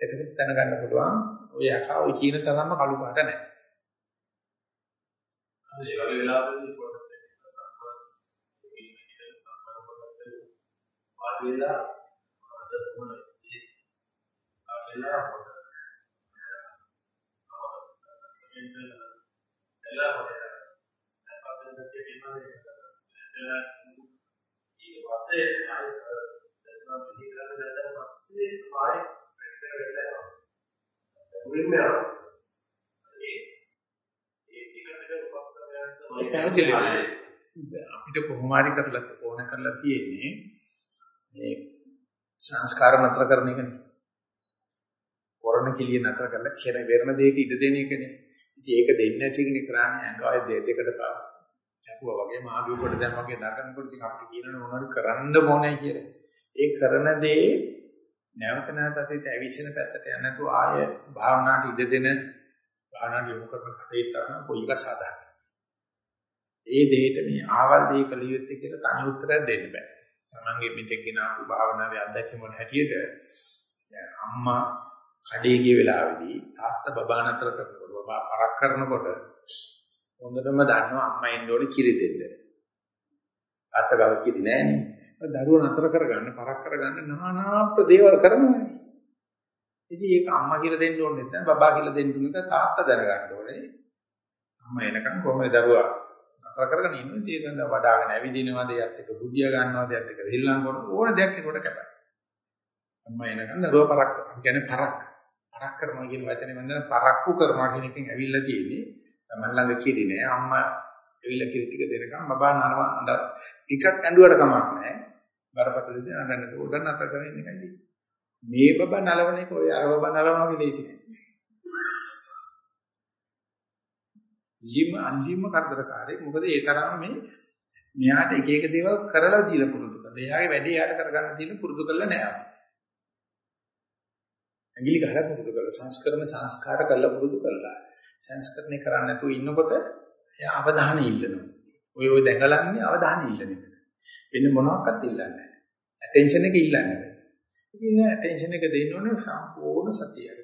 එතකොට දැනගන්න පුළුවන් ඔය යකා ඔය කියන තරම්ම කළු පාට නැහැ. ඒ වගේ වෙලාවකදී වාඩිලා අද මොනවද ආයෙලා එලා හොයලා අපිට දෙන්නේ ඊට පස්සේ ආයෙ දැන් මෙහි කරලා දැන් පස්සේ ආයෙ ප්‍රෙක්ටර් වෙලා යනවා. මුලින්ම යනවා. ඒ ඒ ටිකට උපක්‍රමයන් තමයි අපිට කොහොම හරි කරලා ඕන කරලා තියෙන්නේ මේ සංස්කාර නතර කරන එකනේ. කොරණ කිලිය නතර කරලා කෙර වෙරණ දෙයක ඉඩ දෙන එකනේ. ඉතින් ඒක දෙන්නේ නැති කෙනෙක් කරන්නේ අඟවයි දෙයකට පාව. යකුවා වගේ මාගේ කොට දැන් වගේ නගනකොට ඉතින් අපිට කියනනේ මොනවද කරන්න ඕනේ කියලා. ඒ කරන දේ නැවත නැවත අතීත ඇවිසින පැත්තට යන්නේ නැතුව ආය භාවනාවට ඉඩ දෙන භාවනාවට යොමු කරන කටයුත්ත කරන කොයි එක සාධාරණ. ඒ දෙයට මේ ආවල් දෙය කළ යුත්තේ කියලා තනි උත්තරයක් දෙන්න බෑ. තමන්ගේ මෙතෙක් ගෙන ආපු භාවනාවේ අත්දැකීම් වල හැටියට අම්මා කඩේ ගිය වෙලාවේදී තාත්තා බබා නතර කරනකොට බබා පරක් කරනකොට හොඳටම දන්නවා අම්මා එන්න ඕනේ කිරි දෙන්න. තාත්තා ගාව කිරි නෑනේ. දරුවා නතර කරගන්න පරක් කරගන්න নানা ප්‍රදේවල් කරනවානේ. ඉතින් ඒක අම්මා කියලා දෙන්න ඕනේ නැත්නම් බබා කියලා දෙන්න ඕනේ තාත්තා දැනගන්න ඕනේ. අම්මා එනකන් කොහොමද දරුවා නතර කරගෙන ඉන්නේ ඒ සඳහා වඩාගෙන ඇවිදිනවද යත් එක බුදියා ගන්නවද යත් එක දෙල්ලම් කරන ඕන දෙයක් ඒකට කැපයි. අම්මා එනකන් දරුවා පරක් කියන්නේ පරක්. පරක් කරනවා කියන වචනේ මම දැන් පරක්කු කරනවා කියන එකෙන් ඇවිල්ලා තියෙන්නේ. මම ළඟ කිරි නෑ අම්මා ඇවිල්ලා කිරි ටික දෙනකම් බබා නරව අඬ ටිකක් ඇඬුවට කමක් නෑ. බරපතල දේ අඬන්න උඩ නතර කරගෙන ඉන්නකයි. මේ බබා නලවන එක ඔය අර බබා නලවනවා කියලා ඉසි නෑ. ලිම අන්තිම කරදරකාරී මොකද ඒ තරම් මේ මෙයාට එක එක දේවල් කරලා දීලා පුරුදු කරලා. එයාගේ වැඩේ යාට කරගන්න දීලා පුරුදු කරලා නෑ. ඇඟිලි ගහලා පුරුදු කරලා සංස්කරණ සංස්කාර කරලා පුරුදු කරලා. සංස්කරණය කරන්නේ නැතුව ඉන්නකොට එයා අවධානය ඉල්ලනවා. ඔය ඔය දැඟලන්නේ අවධානය ඉල්ලන එක. වෙන මොනවාක්වත් ඉල්ලන්නේ නැහැ ඇටෙන්ෂන් එක ඉල්ලන්නේ නැහැ ඉතින් ඇටෙන්ෂන් එක දෙන්න ඕනේ සම්පූර්ණ සතියට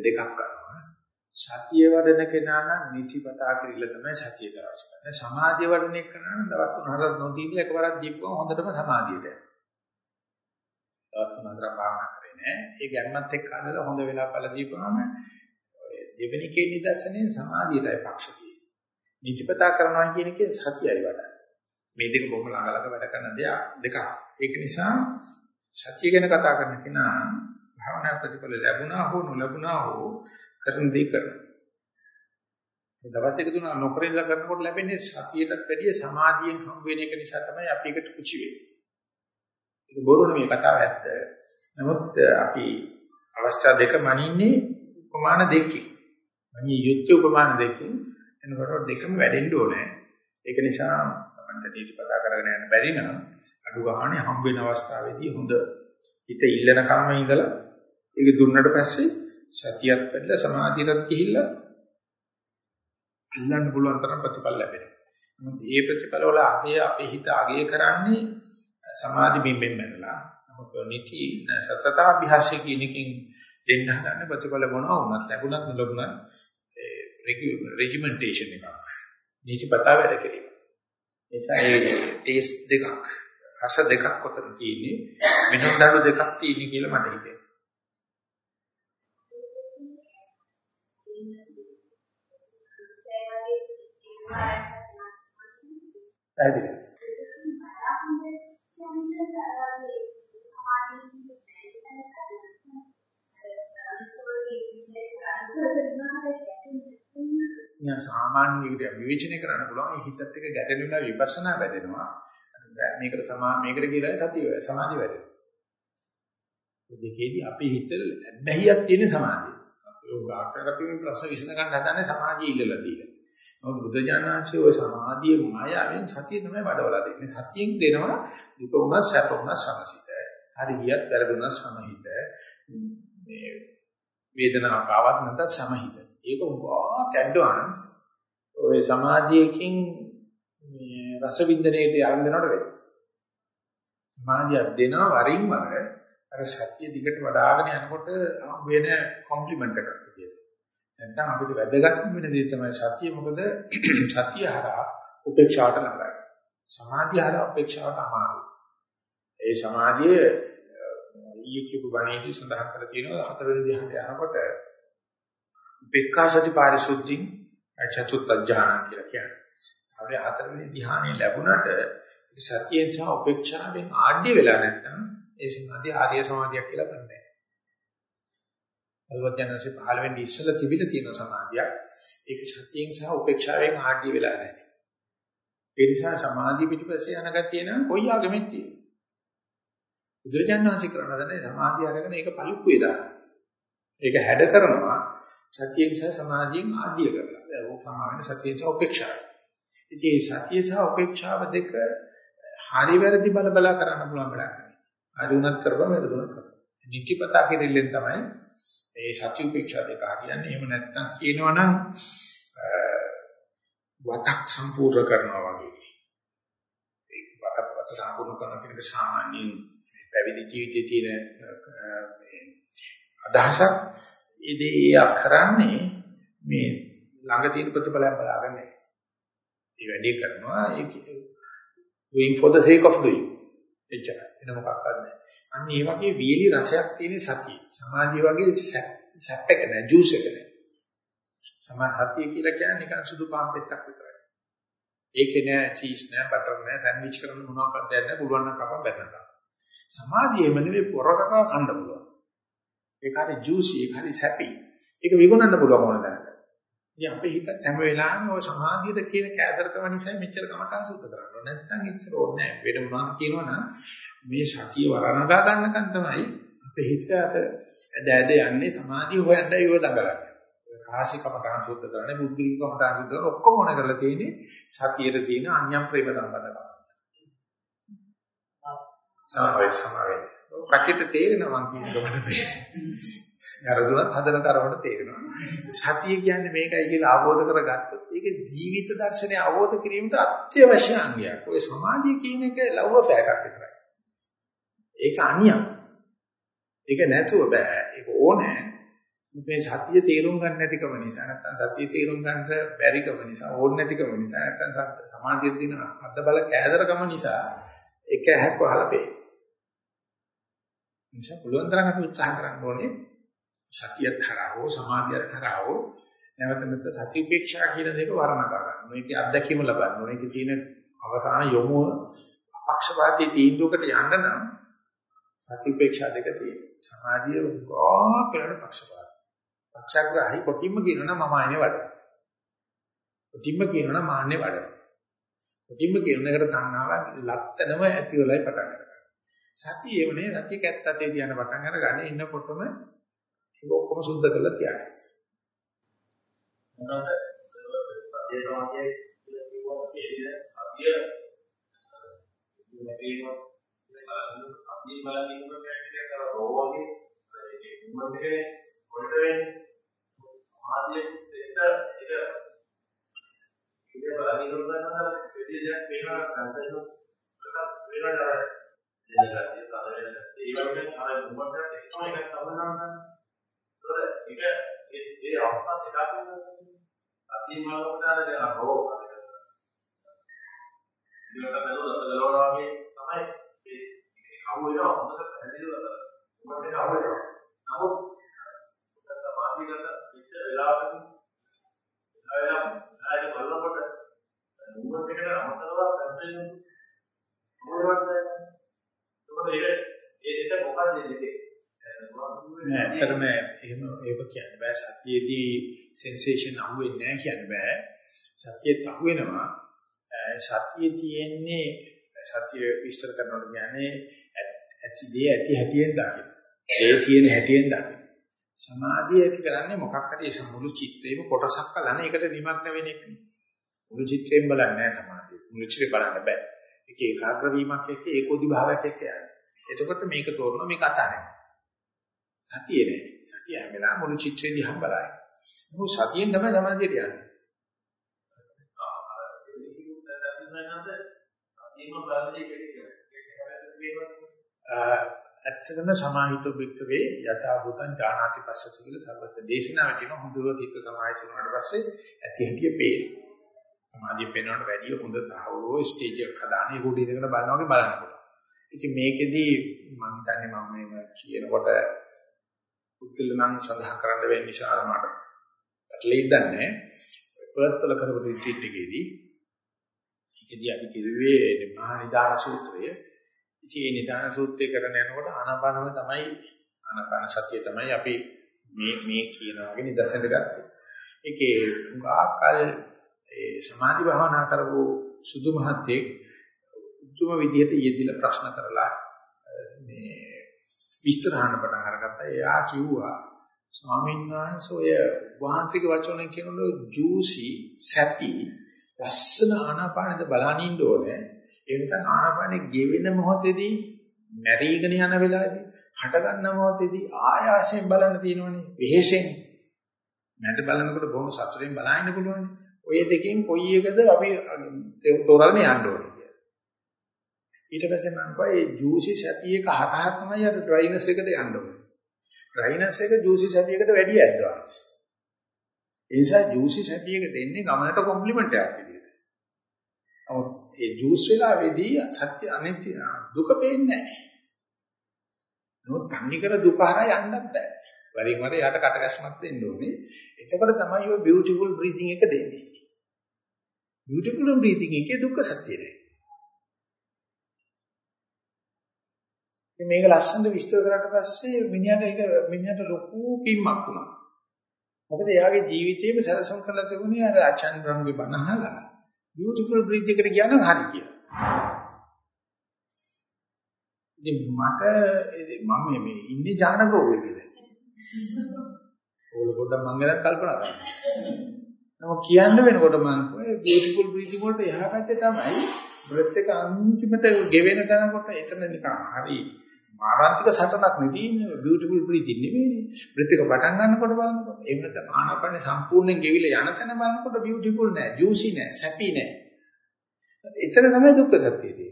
දෙකක් කරනවා. සතිය වඩන කෙනා නම් නිතිපතා කිරිල්ල තමයි සතිය දරස් කරන්නේ. සමාධිය වඩන කෙනා නම් දවස් තුන හතරක් නොදීලා එකවරක් දීපුවම හොඳටම සමාධියට යනවා. දවස් තුන හතරක් භාවනා කරේ නෑ. ඒ ගැම්මත් එක්ක අදලා හොඳ වෙලා පළ දීපුවම දෙවෙනි කේ නිදර්ශනයේ සමාධියටයි පක්ෂ තියෙන්නේ. නිතිපතා කරනවා කියන එකේ සතියයි වඩන්නේ. මේ දෙක බොහොම ළඟ ළඟ වැඩ කරන දෙයක් දෙකක්. ඒක නිසා සතිය ගැන කතා කරන කෙනා භාවනා ප්‍රතිඵල ලැබුණා හෝ නොලැබුණා හෝ කරන දේ කරනවා. මේ දවස් දෙක තුන නොකර ඉඳලා කරනකොට ලැබෙන්නේ සතියටත් වැඩිය සමාධියෙන් හම් වෙන එක නිසා තමයි අපි එකට කුචි වෙන්නේ. ඒක බොරුනේ මේ කතාව ඇත්ත. නමුත් අපි අවස්ථා දෙක මනින්නේ උපමාන දෙකකින්. මනිය යුක්ති උපමාන දෙකකින් එනකොට දෙකම වැඩෙන්න ඕනේ. ඒක නිසා තමන්ට දීපදා කරගෙන යන්න බැරි නම් අඩු ගානේ හම්බ වෙන අවස්ථාවේදී හොඳ හිත ඉල්ලන කම්ම ඉඳලා ඒක දුන්නට පස්සේ සතියත් පැදලා සමාධියටත් ගිහිල්ලා අල්ලන්න පුළුවන් තරම් ප්‍රතිඵල ලැබෙනවා. නමුත් මේ ප්‍රතිඵල වල අගේ අපේ හිත අගේ කරන්නේ සමාධි බිම්බෙන් මැනලා. නමුත් නිති සතතාභ්‍යාසය කියන එකෙන් දෙන්න හදන ප්‍රතිඵල මොනවා වුණත් ලැබුණත් නොලැබුණත් රෙජිමෙන්ටේෂන් එකක්. නිතිපතා වැඩ කිරීම. එතන ඒ ටේස්ට් දෙකක් රස දෙකක් අතර තියෙන්නේ මෙන්නඩු දෙකක් තියෙන්නේ කියලා මට හිතෙනවා. පැහැදිලි. නිකන් සාමාන්‍ය විදිහට විවේචනය කරන්න පුළුවන්. ඒ හිතත් එක්ක ගැටෙන වෙලාව විපස්සනා වැඩෙනවා. මේකට සමා මේකට කියලා සතිය සමාධි වැඩෙනවා දෙකේදී අපේ හිත බැහැියක් තියෙන සමාධිය. අපි උගාකට අපි මේ ප්‍රශ්න විසඳ ගන්න හදන්නේ සමාධිය ඉල්ලලා දීලා. මොකද බුද්ධ ඥානංශයේ ඔය සමාධිය මායාවෙන් සතිය තමයි වඩවලා දෙන්නේ සතියෙන් දෙනවා දුක උනත් සැප උනත් සමසිත හරි ගියත් වැරදුනත් සමහිත මේ වේදනාවක් ආවත් නැත්නම් සමහිත ඒක උගාක් ඇඩ්වාන්ස් ඔය සමාධියකින් මේ රස වින්දනයේට යන්න දෙනවට වෙයි. සමාධියක් දෙනවා වරින් වර අර සතිය දිගට වඩ아가න යනකොට වෙන කොම්ප්ලිමන්ට් එකක් විදියට. නැත්නම් අපිට වැදගත් වෙන දේ තමයි සතිය මොකද සතිය හරහා උපේක්ෂාවට ළඟයි. සමාධිය හරහා උපේක්ෂාවට අමාරුයි. ඒ සමාධිය ඊයේ කියපු බණේදී සඳහන් කරලා තියෙනවා හතරවෙනි ධ්‍යානට යනකොට උපේක්ඛා සති පාරිශුද්ධින් චතුත්ථ ඥාන කියලා කියන්නේ. අපි හතරවෙනි ධ්‍යානෙ ලැබුණට සතියෙන් සහ උපේක්ෂාවෙන් ආඩ්‍ය වෙලා නැත්නම් ඒ සමාධිය ආර්ය සමාධියක් කියලා ගන්නෑ. අල්වත්යන්සේ 15 වෙනි ඉස්සලා තිබිලා තියෙන සමාධියක් ඒක සතියෙන් සහ උපේක්ෂාවෙන් ආඩ්‍ය වෙලා නැහැ. ඒ නිසා සමාධිය පිටිපස්සේ යන ගතිය නම් කොයි ආගමෙත් තියෙනවා. බුදුරජාණන් වහන්සේ කරන දන්නේ සමාධිය අරගෙන ඒක පළුප්පුවේ දාන. ඒක හැඩ කරනවා සතියෙන් සහ සමාධියෙන් ආඩ්‍ය කරලා. ඒක සමාවෙන සතියෙන් සහ උපේක්ෂාවයි. ඉතින් මේ සතිය සහ උපේක්ෂාව දෙක හරි වැරදි බල බලා කරන්න පුළුවන් වැඩක් නෙවෙයි. හරි උනත් කරපුවම වැරදුනත් කරපුවා. නිතිපතා කෙරෙල්ලෙන් තමයි මේ සත්‍ය උපේක්ෂා දෙක හරියන්නේ. එහෙම නැත්නම් කියනවනම් වතක් සම්පූර්ණ කරනවා වගේ. ඒ වතක් වත සම්පූර්ණ කරන කෙනෙක් සාමාන්‍යයෙන් පැවිදි ජීවිතයේ තියෙන මේ අදහසක් ඒ දේ කරන්නේ මේ ළඟ තියෙන ප්‍රතිඵලයක් බලාගෙන ඒ වැඩේ කරනවා ඒ doing for the sake of doing එච්චරයි. වෙන මොකක්වත් නැහැ. අන්න ඒ වගේ වීලි රසයක් තියෙන සතිය. සමාධිය වගේ සැප් එක නෑ ජූස් එක නෑ සමාධිය කියලා කියන්නේ නිකන් සුදු පාන් පෙත්තක් විතරයි. ඒකේ නෑ චීස් නෑ බටර් නෑ සෑන්ඩ්විච් කරන්න මොනවක්වත් දෙන්න පුළුවන් නම් කපන් බැලනවා. සමාධියෙම නෙවෙයි පොරකකව කන්න පුළුවන්. ඒක හරි ජූසි ඒක හරි සැපි. ඒක විගුණන්න පුළුවන් ඕන දැනට ඉතින් අපේ හිත හැම වෙලාවෙම ඔය සමාධියට කියන කෑදරකම නිසා මෙච්චර කමටහන් සුද්ධ කරනවා. නැත්නම් එච්චර ඕනේ නැහැ. වෙන මොනවා කියනවනම් මේ සතිය වරණගා ගන්නකන් තමයි අපේ හිත අත ඇද ඇද යන්නේ සමාධිය හොයන්න ඒව දඟලන්නේ. රහසික කමඨාන් සුද්ධ කරන්නේ බුද්ධික කමඨාන් සුද්ධ කරන ඔක්කොම ඕන කරලා තියෙන්නේ සතියේ තියෙන අන්‍යම් ප්‍රේම සම්බන්ධකම. සමාවේ සමාවේ. කටිට තේරෙනවා මං කියන කමට තේරෙන්නේ. අරදුනත් හදන තරමට තේරෙනවා. සතිය කියන්නේ මේකයි කියලා අවබෝධ කරගත්තොත් ඒක ජීවිත දර්ශනය අවබෝධ කිරීමට අත්‍යවශ්‍ය අංගයක්. ඔය සමාධිය කියන එක ලව්ව පැයක් විතරයි. ඒක අනියම්. ඒක නැතුව බෑ. ඒක ඕනේ. මේ සතිය තේරුම් ගන්න නැතිකම නිසා නැත්නම් සතිය තේරුම් ගන්න බැරිකම නිසා ඕන නැතිකම නිසා නැත්නම් සමාධිය තියෙන අද්ද බල කෑදරකම නිසා එක හැක් වහලා පේ. නිසා පුළුවන් තරම් අපි උත්සාහ කරන්න ඕනේ සතිය තරහව සමාධිය තරහව නැවත මෙත සති උපේක්ෂා කියන දෙක වර්ණනා කරගන්න. මේකේ අත්දැකීම ලබන්න ඕනේ. ඒකේ තියෙන අවසාන යොමුව අපක්ෂපාතී තීන්දුවකට යන්න නම් සති උපේක්ෂා දෙක තියෙනවා. සමාධිය උගා කියලා පක්ෂපාත. පක්ෂග්‍රහයි කොටින්ම කියනවනම් මම ආනේ වඩ. කොටින්ම කියනවනම් මාන්නේ වඩ. කොටින්ම කියන එකට තණ්හාව ලත්තනම ඇති වෙලයි පටන් ගන්නවා. සතිය එවනේ සතිය කැත්ත අතේ තියන පටන් අරගන්න ඉන්නකොටම ඒක ඔක්කොම සුද්ධ කරලා තියන්නේ. මොනවාද? සතිය සමාධිය කියලා කිව්වොත් කියන්නේ සතිය මේකේම සතිය බලන ඉන්නකොට කියන්නේ අර රෝවගේ ඒ මුමන්ට් එකේ කොහෙද වෙන්නේ? සමාධිය දෙක ඒක ඉතින් බලන ඉන්නකොට නම් වෙදී දෙයක් වෙනවා සෙන්සේෂන්ස් එකක් වෙනවා ඒක ඒ වගේ අර මුමන්ට් එක එකම එකක් තමයි ඒක ඒ ඒ අවස්ථා දෙකක් අතිමානකට දැන් අරෝ ඉතින් බැලුවොත් ගලවනවා වගේ තමයි ඒ අහු වෙනවා හොඳට පැහැදිලිව මොකද ඒක අහු වෙනවා නමුත් සමාධිගත විච්ච වෙලාවකින් එයාලා ආයෙත් බලනකොට මුවත් එකට අමතරව සෙන්සේෂන්ස් මොනවද ඒකට ඒ දෙක මොකක්ද දෙකේ නෑ. ඇත්තටම එහෙම ඒක කියන්න බෑ. සතියේදී සෙන්සේෂන් අහුවෙන්නේ නෑ කියන්න බෑ. සතියෙත් අහුවෙනවා. සතියේ තියෙන්නේ සතිය විස්තර කරනකොට කියන්නේ ඇති දේ ඇති හැටියෙන් දකින්න. ඒ තියෙන හැටියෙන් දකින්න. සමාධිය ඇති කරන්නේ මොකක් හරි සමුළු චිත්‍රේම කොටසක් බලන එකට නිමග්න වෙන එකනේ මුළු චිත්‍රයෙන් බලන්නේ නෑ සමාධිය. මුළු චිත්‍රේ බලන්න බෑ. ඒක ඒකාග්‍ර වීමක් එක්ක ඒකෝදි භාවයක් එක්ක යන්නේ. එතකොට මේක තෝරනවා මේක අතාරිනවා සතියේ නෑ. සතිය හැම වෙලාවෙම මුළු චිත්‍රය දිහා බලයි. මොකද සතියෙන් තමයි සමාධියට යන්නේ. ඇත්තටම සමාහිතෝ බික්කවේ යථා භූතං ඥානාති පස්සති කියලා සර්වත දේශනාවේ තියෙන හොඳට හිත සමාහිත වුණාට පස්සේ ඇති හැටිය පේනවා. සමාධිය පේනවට වැඩිය හොඳ තහවුරු ස්ටේජ් එකක් හදාන ඒක උඩ ඉඳගෙන බලනවා වගේ බලන්න පුළුවන්. ඉතින් මේකෙදී මම හිතන්නේ මම මේ කියනකොට පුදුල නම් සඳහන් කරන්න වෙන නිසා මට පැටලෙයි දන්නේ පර්ත් වල කරපු රිට්‍රීට් එකේදී ඒකදී අපි කිව්වේ මහා නිදාන සූත්‍රය. ඉතින් මේ නිදාන සූත්‍රය කරන යනකොට ආනාපානම තමයි ආනාපාන සතිය තමයි අපි මේ මේ කියන වගේ නිදර්ශන ගත්තේ ඒකේ උගාකල් ඒ සමාධි භාවනා කරපු සුදු මහත්තයෙක් උතුම් විදිහට යෙදිලා ප්‍රශ්න කරලා මේ විස්තර අහන්න පටන් අරගත්තා. එයා කිව්වා ස්වාමීන් වහන්සේ ඔය වාන්තික වචනෙන් කියනකොට ජූසි සැපි ලස්සන ආනාපානෙද බලනින්න ඕනේ. ඒ නිසා ආනාපානෙ ගෙවෙන මොහොතේදී මැරීගෙන යන වෙලාවේදී හට ගන්න මොහොතේදී ආයාසයෙන් බලන්න තියෙනවනේ. වෙහෙසෙන්. මැද බලනකොට බොහොම සතුටින් බලන්න පුළුවන්. ඔය දෙකෙන් කොයි එකද අපි තෝරන්න යන්න ඕනේ. ඊට පස්සේ මම කිව්වා මේ ජූසි සැපි එක හතහ තමයි අර ඩ්‍රයිනස් එකට යන්න ඕනේ. ඩ්‍රයිනස් එක ජූසි සැපි එකට වැඩිය ඇඩ්වාන්ස්. ඒ නිසා ජූසි සැපි එක දෙන්නේ ගමනට කොම්ප්ලිමන්ට් එකක් විදියට. නමුත් ඒ ජූස් වෙලාවේදී සත්‍ය අනිත්‍ය දුක පේන්නේ නැහැ. නමුත් කන්නිකර දුක හරහා යන්නත් බෑ. වරින් වර යට කටකැස්මක් දෙන්න ඕනේ. එතකොට තමයි ඔය බියුටිෆුල් බ්‍රීතිං එක දෙන්නේ. බියුටිෆුල් බ්‍රීතිං එකේ දුක්ඛ සත්‍ය නෑ. මේක ලස්සනට විස්තර කරාට පස්සේ මිනිහට ඒක මිනිහට ලොකු පිම්මක් වුණා. මොකද එයාගේ ජීවිතේම සැලසුම් කරලා තිබුණේ අර ආචාර්ය බ්‍රහ්මගේ බණ අහලා beautiful breath එකට ගියා නම් හරි කියලා. ඉතින් මට මම මේ ඉන්නේ ඥාන ප්‍රෝග්‍රෑම් එකේ. ඕල පොඩ්ඩක් මං ගැන කල්පනා කරන්න. නමුත් කියන්න වෙනකොට මං ඔය බියුටිෆුල් බ්‍රීතිං වලට එහා පැත්තේ තමයි බ්‍රෙත් එක අන්තිමට ගෙවෙන තැනකොට එතන නිකන් හරි මාරාන්තික සටනක් නෙදීන්නේ බියුටිෆුල් බ්‍රීතිං නෙවෙයි. බ්‍රෙත් එක පටන් ගන්නකොට බලනකොට එහෙම නැත්නම් ආනාපානේ සම්පූර්ණයෙන් ගෙවිලා යන තැන බලනකොට බියුටිෆුල් නෑ, ජූසි නෑ, සැපි නෑ. එතන තමයි දුක්ඛ සත්‍යය තියෙන්නේ.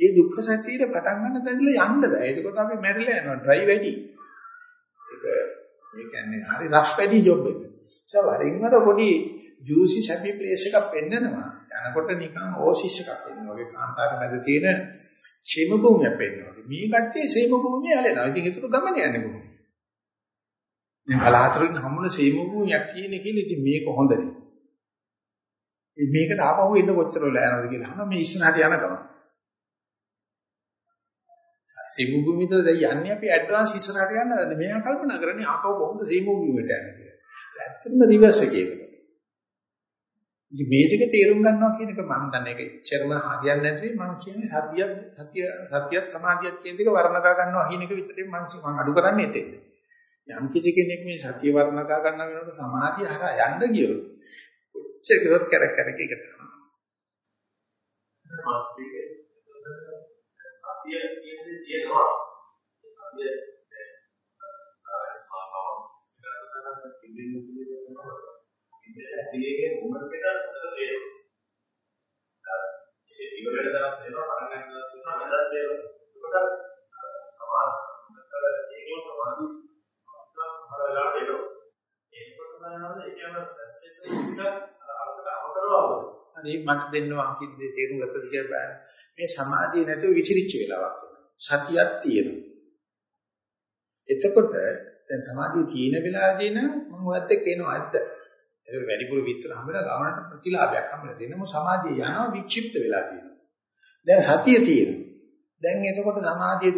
ඒ දුක්ඛ සත්‍යයට පටන් ගන්න තැනදලා යන්න බෑ. ඒකකොට අපි මැරිලා යනවා, ඩ්‍රයි වැඩි. ඒක ඒ කියන්නේ හරි රෆ් වැඩි ජොබ් එක. ඒ වරින් වර පොඩි ජූසි සැපි ප්ලේස් එකක් පෙන්නනවා. යනකොට නිකන් ඕසිස් එකක් එනවා. වගේ කාන්තාර මැද තියෙන ෂේම භූමියක් පෙන්නවා. මේ කට්ටිය ෂේම භූමිය ඇලෙනවා. ඉතින් ඒතර ගමන යන්නේ කොහොමද? මේ කලාතුරකින් හමුන ෂේම භූමියක් තියෙන කියලා ඉතින් මේක හොඳනේ. මේකට ආපහු එන්න කොච්චර වෙලා යනවද කියලා අහනවා මේ ඉස්සරහට යන ගමන. සීමුභූමියට දැන් යන්නේ අපි ඇඩ්වාන්ස් ඉස්සරහට යන්නද මෙයා කල්පනා කරන්නේ ආපහු කොහොමද සීමුභූමියට යන්නේ කියලා. ඇත්තටම රිවර්ස් එකේ ඒක. ඉතින් මේ ටික තේරුම් ගන්නවා කියන එක මම දන්නේ ඒක එච්චරම හරියන්නේ නැති මම කියන්නේ සතිය සතිය සතියත් සමාධියත් කියන දෙක වර්ණකා ගන්නවා කියන එක විතරේ මම මම අඩු කරන්නේ එතෙන්ද. යම් කිසි කෙනෙක් මේ සතිය වර්ණකා ගන්න වෙනකොට සමාධිය හරහා යන්න ගියොත් කොච්චර කරොත් කර කර එක තමයි. සතිය කියන්නේ තියෙනවා. ඉන්නේ මොමන්ට් එකක් තේරෙනවා. ඒ ඉවරට දාලා තේරෙනවා පටන් ගන්නවා කියනවා නේද තේරෙනවා. ඒකට සමාන මතල ඒකෝ සමාධි අවස්ථාවක් හරලා එනවා. ඒකට තමයි ඒ කියන්නේ සෙන්සේෂන් එක අපිට අවතරවව. හරි මට දෙන්න වාක්‍ය දෙය තේරුම් ගත්තද කියලා බලන්න. මේ සමාධිය නැතුව විචිරිච්ච වෙලාවක් සතියක් තියෙනවා. එතකොට දැන් සමාධිය තියෙන වෙලාවදී නම් මම ඔයත් එක්ක එනවා ඇත්ත. ඒක වැඩිපුර විතර හම්බෙලා ගානට ප්‍රතිලාභයක් හම්බෙලා දෙනම සමාධිය යනවා වික්ෂිප්ත වෙලා තියෙනවා. දැන් සතිය තියෙනවා. දැන් එතකොට සමාධිය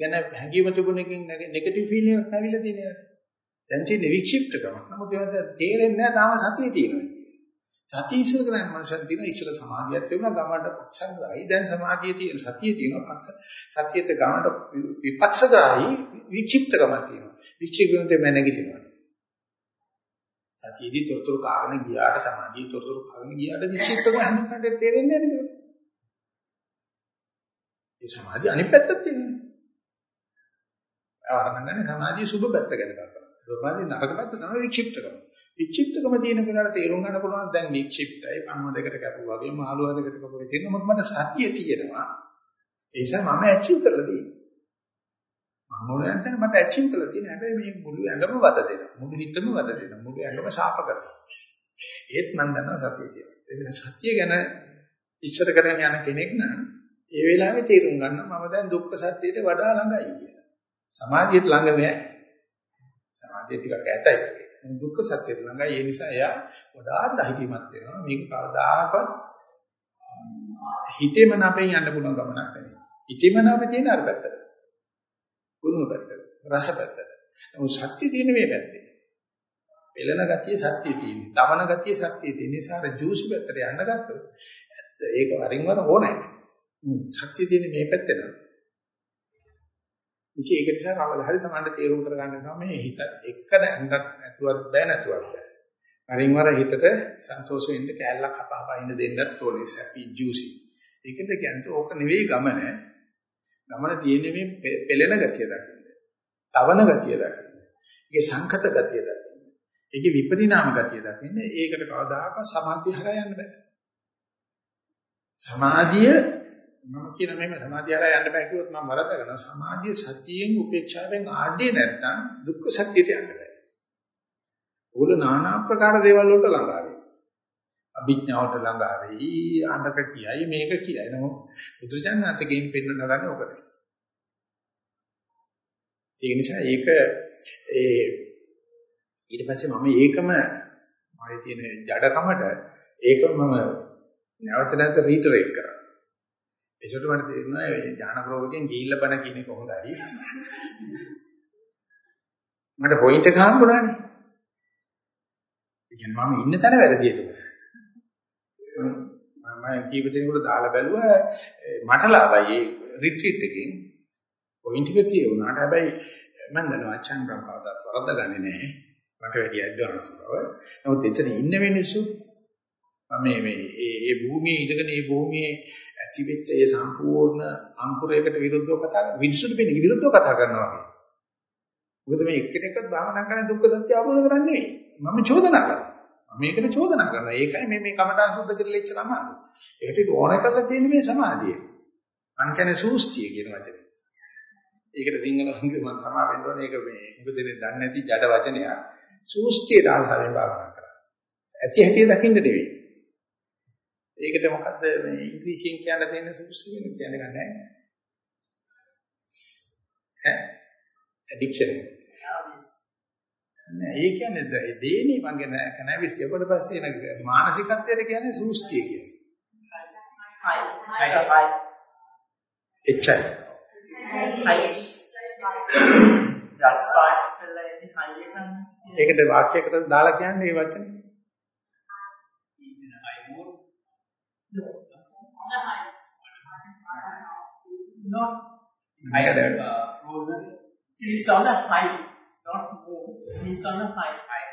ගැන හැඟීම තිබුණකින් නෙගටිව් ෆීලිං එකක් නැවිලා තියෙනවා. දැන් තියෙන වික්ෂිප්තකම. නමුත් ඒක තේරෙන්නේ නැහැ තාම සතිය තියෙනවා. සතිය ඉස්සර කරන්නේ මනසෙන් තියෙන ඉස්සර සමාධියක් තිබුණා ගමකට පක්ෂග්‍රාහී දැන් සමාධිය තියෙන සතිය තියෙනවා පක්ෂ සතියට ගමකට විපක්ෂග්‍රාහී වික්ෂිප්තකමක් තියෙනවා. වික්ෂිප්තකමෙන් මැනගිටිනවා. සතියේදී තොරතුරු කාගෙන ගියාට සමාධිය තොරතුරු කාගෙන ගියාට විචිත්තක හැමකට තේරෙන්නේ නැහැ නේද? ඒ සමාධිය අනිත් පැත්තත් තියෙනවා. ආරම්භ සමාධිය සුබ පැත්ත ගැන කතා කරනවා. සමාධිය නරක පැත්ත තමයි විචිත්තකම. විචිත්තකම තියෙන කෙනාට තේරුම් ගන්න පුළුවන් දැන් විචිත්තයි පන්ව දෙකට කැපුවා වගේ මාළුවා දෙකට කැපුවා තියෙනවා. මොකද මට සතිය තියෙනවා. ඒ නිසා මම ඇචීව් කරලා තියෙනවා. මොනවාන්ට මට ඇචීව් කරලා තියෙන හැබැයි මේ මුළු ඇඟම වද දෙනවා මුළු හිතම වද දෙනවා මුළු ඇඟම ශාප කරනවා ඒත් මම දන්නවා සතිය කියලා. ඒ නිසා සතිය ගැන ඉස්සර කරගෙන යන කෙනෙක් නම් ඒ වෙලාවේ තේරුම් ගන්නවා මම දැන් දුක්ඛ සත්‍යයට වඩා ළඟයි කියලා. සමාධියට ළඟ නෑ. සමාධිය ටිකක් ඈතයි. දුක්ඛ සත්‍යයට ළඟයි. ඒ නිසා එයා වඩා ධෛර්යමත් වෙනවා මේක කවදාකවත් හිතේම නැපෙන් යන්න පුළුවන් ගමනක් නෙවෙයි හිතේම නැපෙ තියෙන අර පැත්තට. ගුණ පැත්තට රස පැත්තට. නමුත් සත්‍ය තියෙන මේ පැත්තේ. පෙළෙන ගතිය සත්‍ය තියෙන්නේ. දමන ගතිය සත්‍ය තියෙන නිසා අර ජූස් පැත්තට යන්න ගත්තොත් ඇත්ත ඒක වරින් වර ඕනේ. සත්‍ය තියෙන්නේ මේ පැත්තේ නේද? ඉතින් ඒක නිසා කවදා හරි සමහරට තීරුම් කරගන්න ගම මේ හිත එක්ක නැංගක් නැතුවත් බෑ නැතුවත් බෑ. වරින් වර හිතට සන්තෝෂ වෙන්න කෑල්ලක් කපාපා ඉන්න දෙන්නත් ඕනේ සැපි ජූසි. ඒකද කියන්නේ ඕක නෙවෙයි ගමන. ගමන තියෙන්නේ මේ පෙළෙන ගතිය දකින්න. තවන ගතිය දකින්න. ඒකේ සංකත ගතිය දකින්න. ඒකේ විපරිණාම ගතිය දකින්න. ඒකට කවදාකවත් සමාධිය හරහා යන්න බෑ. සමාධිය මම කියන මේ සමාධිය හරහා යන්න බෑ කිව්වොත් මම වරද කරනවා. සමාධිය සතියෙන් උපේක්ෂාවෙන් ආඩේ නැත්තම් දුක්ඛ සත්‍යයට යන්න බෑ. උගල নানা ආකාර දේවල් වලට ළඟා වෙනවා. අභිඥාවට ළඟා වෙයි අඬක කියයි මේක කියයි නමුත් බුදුජානනාථගෙන් පෙන්වන්න හදන්නේ ඔකට. ඒ නිසා ඒක ඒ ඊට පස්සේ මම ඒකම මගේ තියෙන ජඩකමට ඒකම මම නැවත නැවත රීටරේට් කරා. ඒකට මට තේරුණා ඒ ඥාන ප්‍රෝගයෙන් ගිහිල්ලා බණ කියන එක හොඳයි. මට පොයින්ට් එක හම්බුණානේ. ඒ කියන්නේ මම ඉන්න තැන වැරදි ඒක. මම කීප දෙනෙකුට දාලා බැලුවා මට ලාභයි ඒ රිට්‍රීට් එකෙන් පොයින්ට් එක තියෙුණාට හැබැයි මම දන්නවා අචාන් බ්‍රහ්මවදත් වරද්දගන්නේ නැහැ මට වැඩි ඇඩ්වාන්ස් බව. නමුත් එතන ඉන්න මිනිස්සු මම මේ මේ ඒ භූමියේ ඉඳගෙන මේ භූමියේ ඇතිවෙච්ච ඒ සම්පූර්ණ අංකුරයකට විරුද්ධව කතා කරන මිනිස්සුන්ට වෙන්නේ විරුද්ධව කතා කරනවා වගේ. මොකද මේ එක්කෙනෙක්වත් භාවනා කරන දුක්ඛ සත්‍ය අවබෝධ කරන්නේ නෙවෙයි. මම චෝදනා කරනවා. මම මේකට චෝදනා කරනවා. ඒකයි මේ මේ කමඨාන් සුද්ධ කරලා ඉච්ච තමයි. ඒකට ඕන කරලා තියෙන්නේ මේ සමාධිය. පංචන සූස්තිය කියන වචනේ. ඒකට සිංහල මම සමා වෙන්න ඕනේ ඒක මේ මොකද දෙන්නේ දන්නේ නැති ජඩ වචනයක්. සූස්තියට ආසාවෙන් භාවනා කරා. ඇති හැටි දකින්න නෙවෙයි. ඒකට මොකද්ද මේ ඉංග්‍රීසියෙන් කියන්න තියෙන සූස්තිය කියන කියන්නේ නැහැ. ඈ ඇඩික්ෂන්. නෑ. ඒ කියන්නේ දේනේ මං කියන කැනබිස් කියපුවට පස්සේ එන මානසිකත්වයට කියන්නේ සූස්තිය කියන්නේ. හයි. හයි. හයි එච්චයි. ඒකට වාක්‍යයකට දාලා කියන්නේ මේ වචනේ. not I got it. frozen he's on a high not move he's on a high high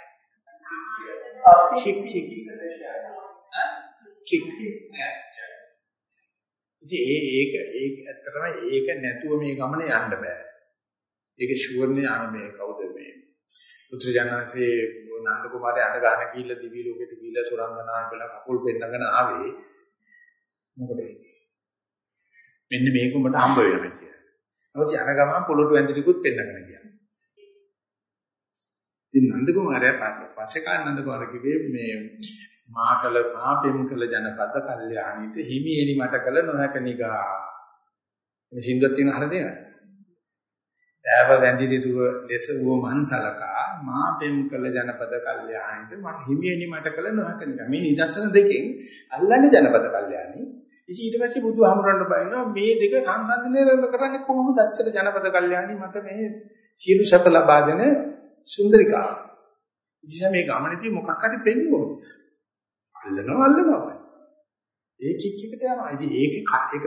uh, Chick, chick. Kick. ඉතින් ඒ ඒක ඒක ඇත්තටම ඒක නැතුව මේ ගමනේ යන්න බෑ. ඒක ෂුවර්නේ අන මේ කවුද මේ පුත්‍රජනන්සේ නන්ද කුමාරයා අඬ ගන්න ගිහිල්ලා දිවි ලෝකෙට ගිහිල්ලා සුරංගනා කියලා කකුල් පෙන්නගෙන ආවේ. මොකද මෙන්න මේක උඹට හම්බ වෙනවා කියලා. නමුත් යන ගමන් පොළොට වැඳිටිකුත් පෙන්නගෙන ගියා. ඉතින් නන්ද කුමාරයා පස්සේ කාල නන්ද කුමාරයා කිව්වේ මේ මාකල මාපෙම් කළ ජනපද කල්යාණීත හිමියනි මට කළ නොහැක නිගා. මේ සින්දුවක් තියෙන හරියද? ඈව වැඳිරිතුව ලෙස වූ මන්සලකා මාපෙම් කළ ජනපද කල්යාණීත මම හිමියනි මට කළ නොහැක නිගා. මේ නිදර්ශන දෙකෙන් අල්ලන්නේ ජනපද කල්යාණී. ඉතින් ඊට පස්සේ බුදුහාමුදුරන්ට බයිනවා මේ දෙක සංසන්දනය කරන්නේ කොහොමද අච්චර ජනපද කල්යාණී මට මේ සියලු සැප ලබා දෙන සුන්දරිකාව. ඉතින් මේ ගමනේදී මොකක් හරි පෙන්වුවොත් අල්ලනවා අල්ලනවා. ඒ කිච් එකට යනවා. ඉතින් ඒකේ ඒක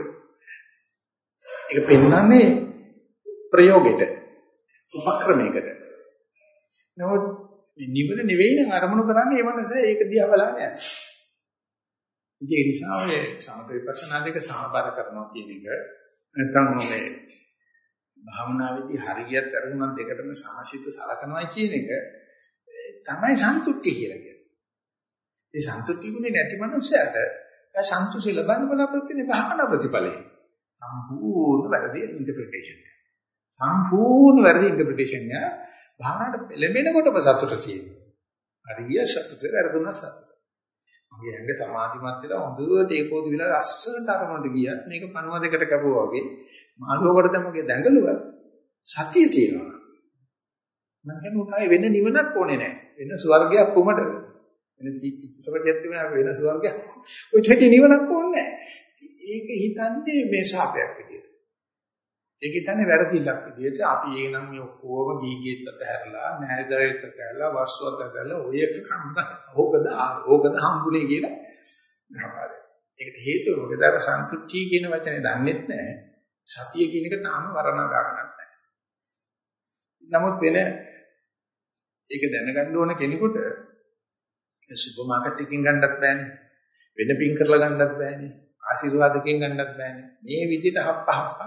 ඒක පෙන්වන්නේ ප්‍රයෝගෙට උපක්‍රමයකට. නමුත් මේ නිවන නෙවෙයි නම් අරමුණු කරන්නේ ඒ මනස ඒක දිහා බලන්නේ නැහැ. ඉතින් ඒ නිසා ඔය සමත විපස්සනා දෙක සමබර කරනවා කියන එක නැත්නම් මේ භාවනාවේදී හරියට අරමුණක් දෙකටම සමසිත සලකනවා කියන එක තමයි සන්තුට්ටි කියලා කියන්නේ. ඒ සන්තුට්ටි ගුණේ නැති මනුස්සයාට ඒ සන්තුෂ්ටි ලබන්න බලාපොරොත්තු වෙන භාවනා ප්‍රතිඵලය. සම්පූර්ණ වැරදි ඉන්ටර්ප්‍රිටේෂන් එක. සම්පූර්ණ වැරදි ඉන්ටර්ප්‍රිටේෂන් එක භාවනාවට ලැබෙනකොටම සතුට තියෙනවා. හරිය සතුට වැරදුනා සතුට. මගේ ඇඟ සමාධිමත් වෙලා හොඳට ඒකෝදු විලා ලස්සනට අරමුණට ගියත් මේක පණුව දෙකට කැපුවා වගේ මාළුවකට තමගේ දැඟලුවා සතිය තියෙනවා. මම කියන්නේ වෙන නිවනක් ඕනේ නැහැ. වෙන ස්වර්ගයක් කොමඩ වෙන චිත්‍රපටයක් තිබුණා වෙන ස්වර්ගයක් ඔය දෙටි නිවනක් ඕනේ ඒක හිතන්නේ මේ ශාපයක් විදියට. ඒක හිතන්නේ වැරදිලක් විදියට අපි ඒ නම් මේ ඔක්කොම ගීගීත් අතහැරලා නෑදරයත් අතහැරලා වස්තුවත් අතහැරලා ඔය එක කන්න ඕකද ඕකද හම්බුනේ කියලා ගහපාරේ. ඒකට හේතුව මොකද අර සන්තුෂ්ටි කියන වචනේ දන්නෙත් නෑ. සතිය කියන එක තාම වර්ණනා ගන්නත් නෑ. නමුත් වෙන ඒක දැනගන්න ඕන කෙනෙකුට සුපර් මාකට් එකකින් ගන්නත් බෑනේ. වෙන පින් කරලා ගන්නත් බෑනේ. ආශිර්වාදකෙන් ගන්නත් බෑනේ. මේ විදිහට හප්ප හප්ප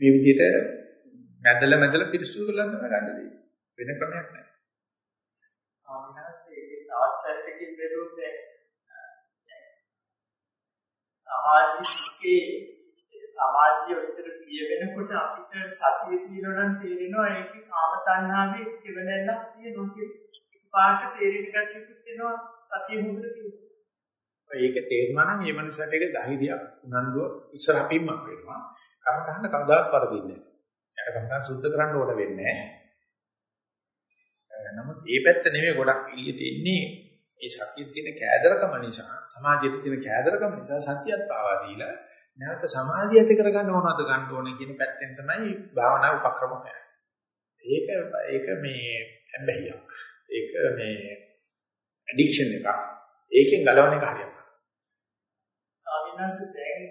මේ විදිහට මැදල මැදල පිරිසුදු කරලා තමයි ගන්න දෙන්නේ. වෙන ක්‍රමයක් නැහැ. ස්වාමීන් වහන්සේ ඒ තවත් පැත්තකින් බැලුවොත් සමාධි සුඛේ සමාධිය විතර ප්‍රිය වෙනකොට අපිට සතිය තියෙනවා නම් තේරෙනවා ඒකේ කාම තණ්හාවේ කෙවණැල්ලක් තියෙනවා කියලා. පාට තේරෙන ගැටිකුත් වෙනවා සතිය හොඳට තියෙනවා. ඒක තේරුණා නම් මේ මනසට ඒක ධෛර්යයක් උනන්දුව ඉස්සරහ පිම්මක් වෙනවා. කමඨහන කවදාවත් වරදින්නේ නැහැ. ඒක කමඨහන සුද්ධ කරන්න ඕන වෙන්නේ නැහැ. නමුත් මේ පැත්ත නෙමෙයි ගොඩක් එළියට එන්නේ ඒ සතියේ තියෙන කෑදරකම නිසා සමාධියේ තියෙන කෑදරකම නිසා සතියත් පාවා දීලා නැවත සමාධිය ඇති කරගන්න ඕනද ගන්න ඕනේ කියන පැත්තෙන් තමයි භාවනා උපක්‍රම කරන්නේ. ඒක ඒක මේ හැබැයික්. ඒක මේ ඇඩික්ෂන් එකක්. ඒකෙන් ගලවන්න එක හරියට. ස්වාමීන් වහන්සේ දැන්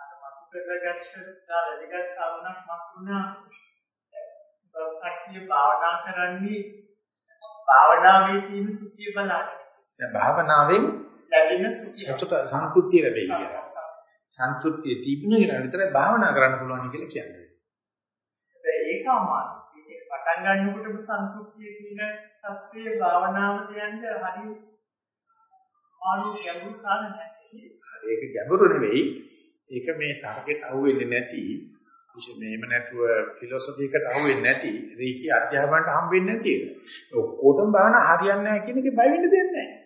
අර මතු කරගත්ත දා වැඩිගත් කරුණක් මතුණා. කට්ටිය භාවනා කරන්නේ භාවනාවේ තියෙන සුඛය බලන්න. දැන් භාවනාවෙන් ලැබෙන සුඛය. සතුට සන්තුෂ්තිය ලැබෙයි කියලා. සන්තුෂ්තිය තිබුණ කෙනා විතරයි භාවනා කරන්න පුළුවන් කියලා කියන්නේ. ඒක අමාරුයි. ඒක පටන් ගන්නකොටම සන්තුෂ්තිය කියන තත්ත්වයේ භාවනාවට යන්න හරි ආලු ගැඹුරු කාරණයක්. ඒක ගැඹුරු නෙවෙයි. ඒක මේ ටාගට් අහුවෙන්නේ නැති විශේෂ මේම නැතුව ෆිලොසොෆි එකට අහුවෙන්නේ නැති රීකී අධ්‍යාපනයට හම් වෙන්නේ නැති. ඔක්කොටම බාන හරියන්නේ නැහැ කියන එක බය වෙන්න දෙයක් නැහැ.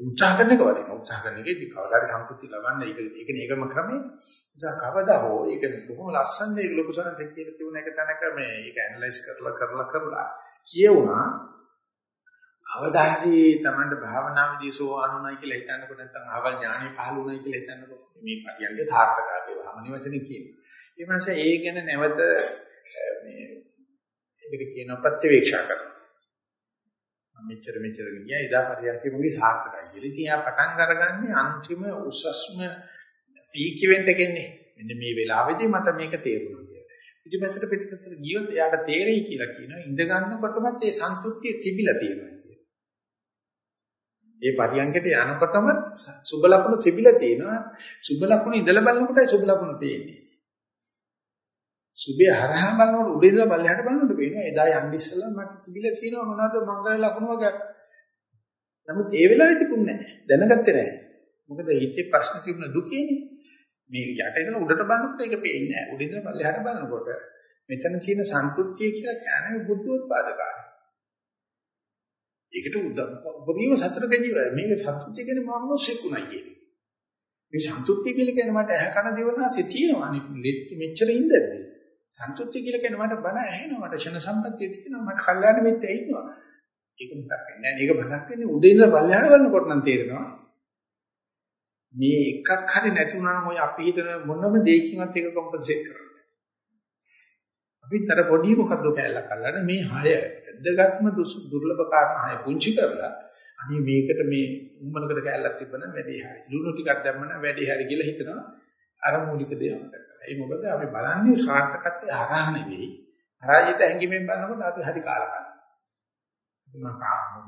උත්සාහ කරන එක වටිනවා. උත්සාහ කරන එකේදී කවදාද සම්පූර්ණ ලබන්න ඒක ඒක නියම ක්‍රමය. නිසා කවදා හෝ ඒක බොහොම ලස්සන ඒ ලොකු සරන්සේ කියලා තියුණ එක තැනක මේ ඒක ඇනලයිස් කරලා කරලා කරලා කියවුණා. අවදාහරි Tamand භාවනාවේදී සෝවාන්ුණයි කියලා හිතන්නකො නැත්නම් ආවල් ඥානෙ පහළුණයි කියලා හිතන්නකො මේ පරියන්ගේ සාර්ථකතාවය වහමනි වචනේ කියනවා. ඒ මනස ඒ ගැන නැවත මේ ඒකට කියන ප්‍රත්‍යවේක්ෂා කරනවා. මෙච්චර මෙච්චර ගියා එදා පරියන්කේ මගේ සාර්ථකයි කියලා. ඉතින් යා පටන් අරගන්නේ අන්තිම උසස්ම පීක් ඉවෙන්ට් එකෙන්නේ. මෙන්න මේ වෙලාවේදී මට මේක තේරුණා කියලා. පිටිපස්සට පිටිපස්සට ගියොත් එයාට තේරෙයි කියලා කියනවා. ඉඳ ගන්නකොටමත් ඒ සන්තුෂ්තිය තිබිලා තියෙනවා කියලා. ඒ පරියන්කේට යනකොටම සුබ ලකුණු තිබිලා තියෙනවා. සුබ ලකුණු ඉඳලා බලනකොටයි සුබ ලකුණු පේන්නේ. සුභය හරහා බලනකොට උඩ ඉඳලා පල්ලෙහාට බලනකොට පේනවා එදා යන්න ඉස්සෙල්ලා මට තිබිලා තියෙනවා මොනවද මංගල ලකුණු වගේ. නමුත් ඒ වෙලාවේ තිබුණේ නැහැ. දැනගත්තේ නැහැ. මොකද හිතේ ප්‍රශ්න තිබුණ දුකේනේ. මේ යට ඉඳලා උඩට බලනකොට ඒක පේන්නේ නැහැ. උඩ ඉඳලා පල්ලෙහාට බලනකොට මෙතන තියෙන සන්තුෂ්ටිය කියලා කියන්නේ බුද්ධෝත්පාදකාරය. ඒකට උපරිම සතුට දෙජීව මේක සතුටුයි කියන්නේ මානසිකුණයි කියන්නේ. මේ සන්තුෂ්ටිය කියලා කියන්නේ මට ඇහ කන දිවනාසෙ තියෙනවා අනිත් මෙච්චර ඉඳද්දී. සන්තුෂ්ටි කියලා කියන මට බණ ඇහෙනවා මට ෂණ සම්පත්තිය තියෙනවා මට කල්යාණ මිත්‍ය ඉන්නවා. ඒක මතක් වෙන්නේ නැහැ. මේක මතක් වෙන්නේ උඩින් ඉඳලා පල්ලෙහාට බලනකොට නම් තේරෙනවා. මේ එකක් හරි නැති වුණා නම් ඔය අපි හිතන මොනම දෙයකින්වත් ඒක කොම්පන්සේට් කරන්නේ අපිත් අර පොඩි මොකද්ද කැලලක් අල්ලන මේ හය ඇද්දගත්ම දුර්ලභ කාරණා හය පුංචි කරලා අනේ මේකට මේ උම්මලකට කැලලක් තිබ්බනම් වැඩි හරි. ලුණු ටිකක් දැම්මම වැඩි හරි කියලා හිතනවා. අර මූලික දේවල් ඒ මොකද අපි බලන්නේ සාර්ථකත්වයේ හරහා නෙවෙයි. හරාජිත හැඟීමෙන් බලනකොට අපි හරි කාලකන්න. මම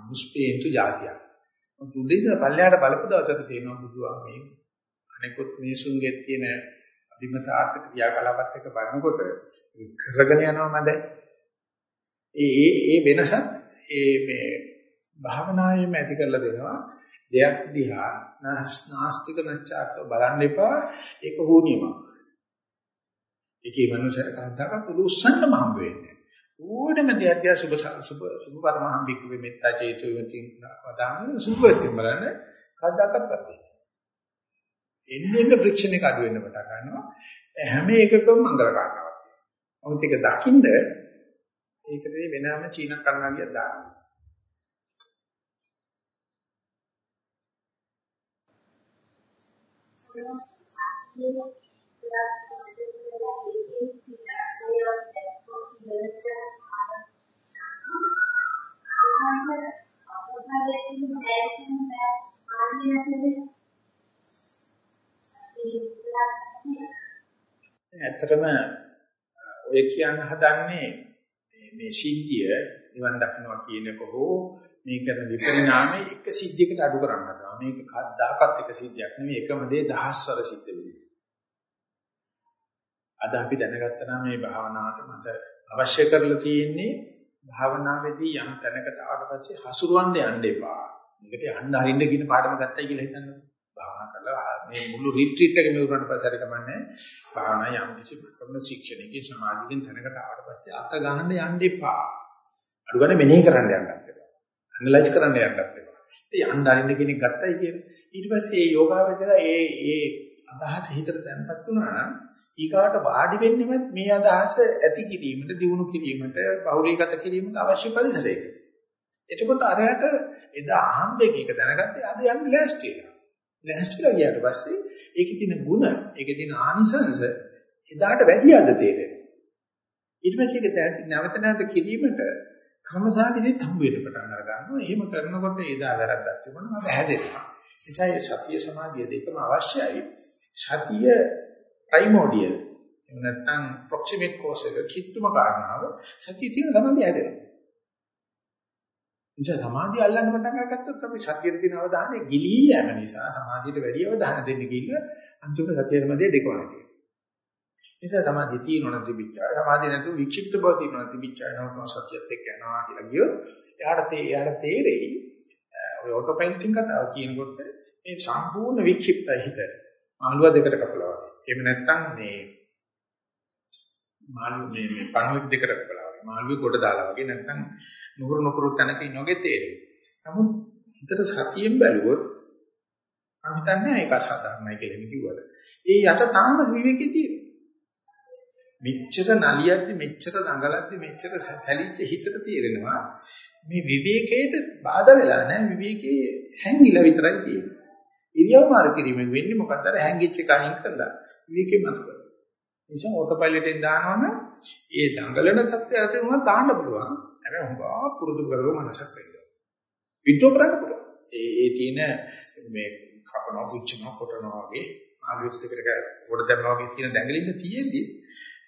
මුස්පේන්තු જાතියක්. උදේට පල්ලයට බලපු දවසට තියෙනවා බුදුහා මේ අනිකුත් මිනිසුන්ගේ තියෙන අභිමතාර්ථ ක්‍රියාකලාපත් එක බලනකොට කරගෙන යනවා මද ඒ ඒ ඒ වෙනසත් ඒ මේ භාවනාවෙම ඇති කරලා දෙනවා දෙයක් දිහා නාස්තික නැචාක බලන්න එපා ඒක හුනියමක් ඒකේ මනුස්සයර කවදාකවත් උස්සන්නම හම්බ වෙන්නේ ඕනම දෙයක් දිහා සුබ සුබ සුබ පරමහම්බික මෙත්තා චේතෝ යතින් වදාන සුබවතින් බලන්න කවදාකවත් නැති. එන්නේ ෆ්‍රික්ෂන් එක අඩු වෙන්න පටන් ගන්නවා. හැම එකකම මංගල කාරණාවක්. නමුත් ඒක දකින්ද ඒකදී වෙනම චීන කර්ණාලියක් දානවා. Thank you. ඇත්තටම ඔය කියන්න හදන්නේ මේ සිද්ධිය නිවන් දක්නවා කියනක හෝ මේ කරන විපරිණාමයේ එක සිද්ධියකට අඩු කරන්න හදනවා. මේක කවදාකවත් එක සිද්ධියක් නෙවෙයි එකම දේ දහස්වර සිද්ධ වෙන්නේ. අද අපි දැනගත්තා නම් මේ භාවනාවට මට අවශ්‍ය කරලා තියෙන්නේ භාවනාවේදී යම් තැනකට ආවට පස්සේ හසුරවන්න යන්න එපා. මේකට යන්න හරින්න කියන පාඩම ගත්තයි කියලා හිතන්නකෝ. භාවනා කරලා මේ මුළු රිට්‍රීට් එකම උරන්න පස්සේ හරි කමන්නේ. භාවනා යම් කිසි ක්‍රම ශික්ෂණයකින් සමාධියකින් තැනකට ආවට පස්සේ අත ගන්න යන්න එපා. අඩු ගන්න මෙනෙහි කරන්න යන්නත් එපා. ඇනලයිස් කරන්න යන්නත් එපා. ඉතින් යන්න හරින්න කෙනෙක් ගත්තයි කියලා. ඊට පස්සේ මේ යෝගාවචර ඒ ඒ අදහස හිතට දැන්පත් වුණා නම් ඊගාට වාඩි වෙන්නෙමත් මේ අදහස ඇති කිරීමට දියුණු කිරීමට බහුලීගත කිරීමට අවශ්‍ය පරිසරයක. එතකොට අරයට එදා අහම්බෙක එක දැනගත්තේ අද යන්නේ ලෑස්ති වෙනවා. ලෑස්තිලා ගියාට පස්සේ ඒකේ තියෙන ಗುಣ, ඒකේ තියෙන ආනිසංශ එදාට වැඩි අද තේරෙනවා. ඊට පස්සේ ඒක නැවත නැවත කිරීමට ක්‍රමසාවිදිත් හම්බ වෙන්න පටන් අර ගන්නවා. එහෙම කරනකොට එදා වැරද්දක් තිබුණා මම හැදෙනවා. නිසා මේ සතිය සමාධිය දෙකම අවශ්‍යයි. සතිය ප්‍රයිමෝඩියල්. එහෙම නැත්නම් ප්‍රොක්සිමේට් කෝස් එක කිට්ටුම කාරණාව සතිය තියෙන ගමන්දී හැදෙනවා. නිසා සමාධිය අල්ලන්න පටන් අරගත්තොත් අපි සතියේ තියෙන අවධානය ගිලී යෑම නිසා සමාධියට වැඩි අවධානය දෙන්න ගිහින් අන්තිම සතියේ මැදේ දෙකවන තියෙනවා. නිසා සමාධිය තියෙනවා තිබිච්චා සමාධිය නැතු වික්ෂිප්ත බව තියෙනවා තිබිච්චා නෝන සතියත් එක්ක යනවා කියලා කියොත් එයාට තේ එයාට තේරෙයි ඔය ඔටෝ පයිලටින් කතාව කියනකොට මේ සම්පූර්ණ වික්ෂිප්ත හිත මාළුව දෙකට කපලා වගේ. එහෙම නැත්නම් මේ මාළු මේ මේ පණුවෙක් දෙකට කපලා වගේ. මාළුවේ කොට දාලා වගේ නැත්නම් නුහුරු නුපුරු තැනක ඉන්නෝගේ තේරෙයි. නමුත් හිතට සතියෙන් බැලුවොත් මම හිතන්නේ ඒක අසාධාරණයි කියලා කිව්වද. ඒ යට තාම විවේකී තියෙනවා. මෙච්චර නලියද්දි මෙච්චර දඟලද්දි මෙච්චර සැලිච්ච හිතට තේරෙනවා මේ විවේකයට බාධා වෙලා නැහැ විවේකයේ හැංගිලා විතරයි තියෙන්නේ. ඉරියව් මාරු කිරීමෙන් වෙන්නේ මොකක්ද? අර හැංගිච්ච කයින් කරලා විවේකේ මත කරනවා. නිසා ඕටෝ පයිලට් එකෙන් දානවනම් ඒ දඟලන තත්ත්වය අතර උනත් දාන්න පුළුවන්. හැබැයි හොඟා පුරුදු කරගව මනසක් වෙනවා. විද්‍රෝ කරන්න පුළුවන්. ඒ ඒ තියෙන මේ කපනවා පුච්චනවා කොටනවා වගේ ආලුත් එකට කොට දැම්මා වගේ තියෙන දැඟලින්න තියෙද්දි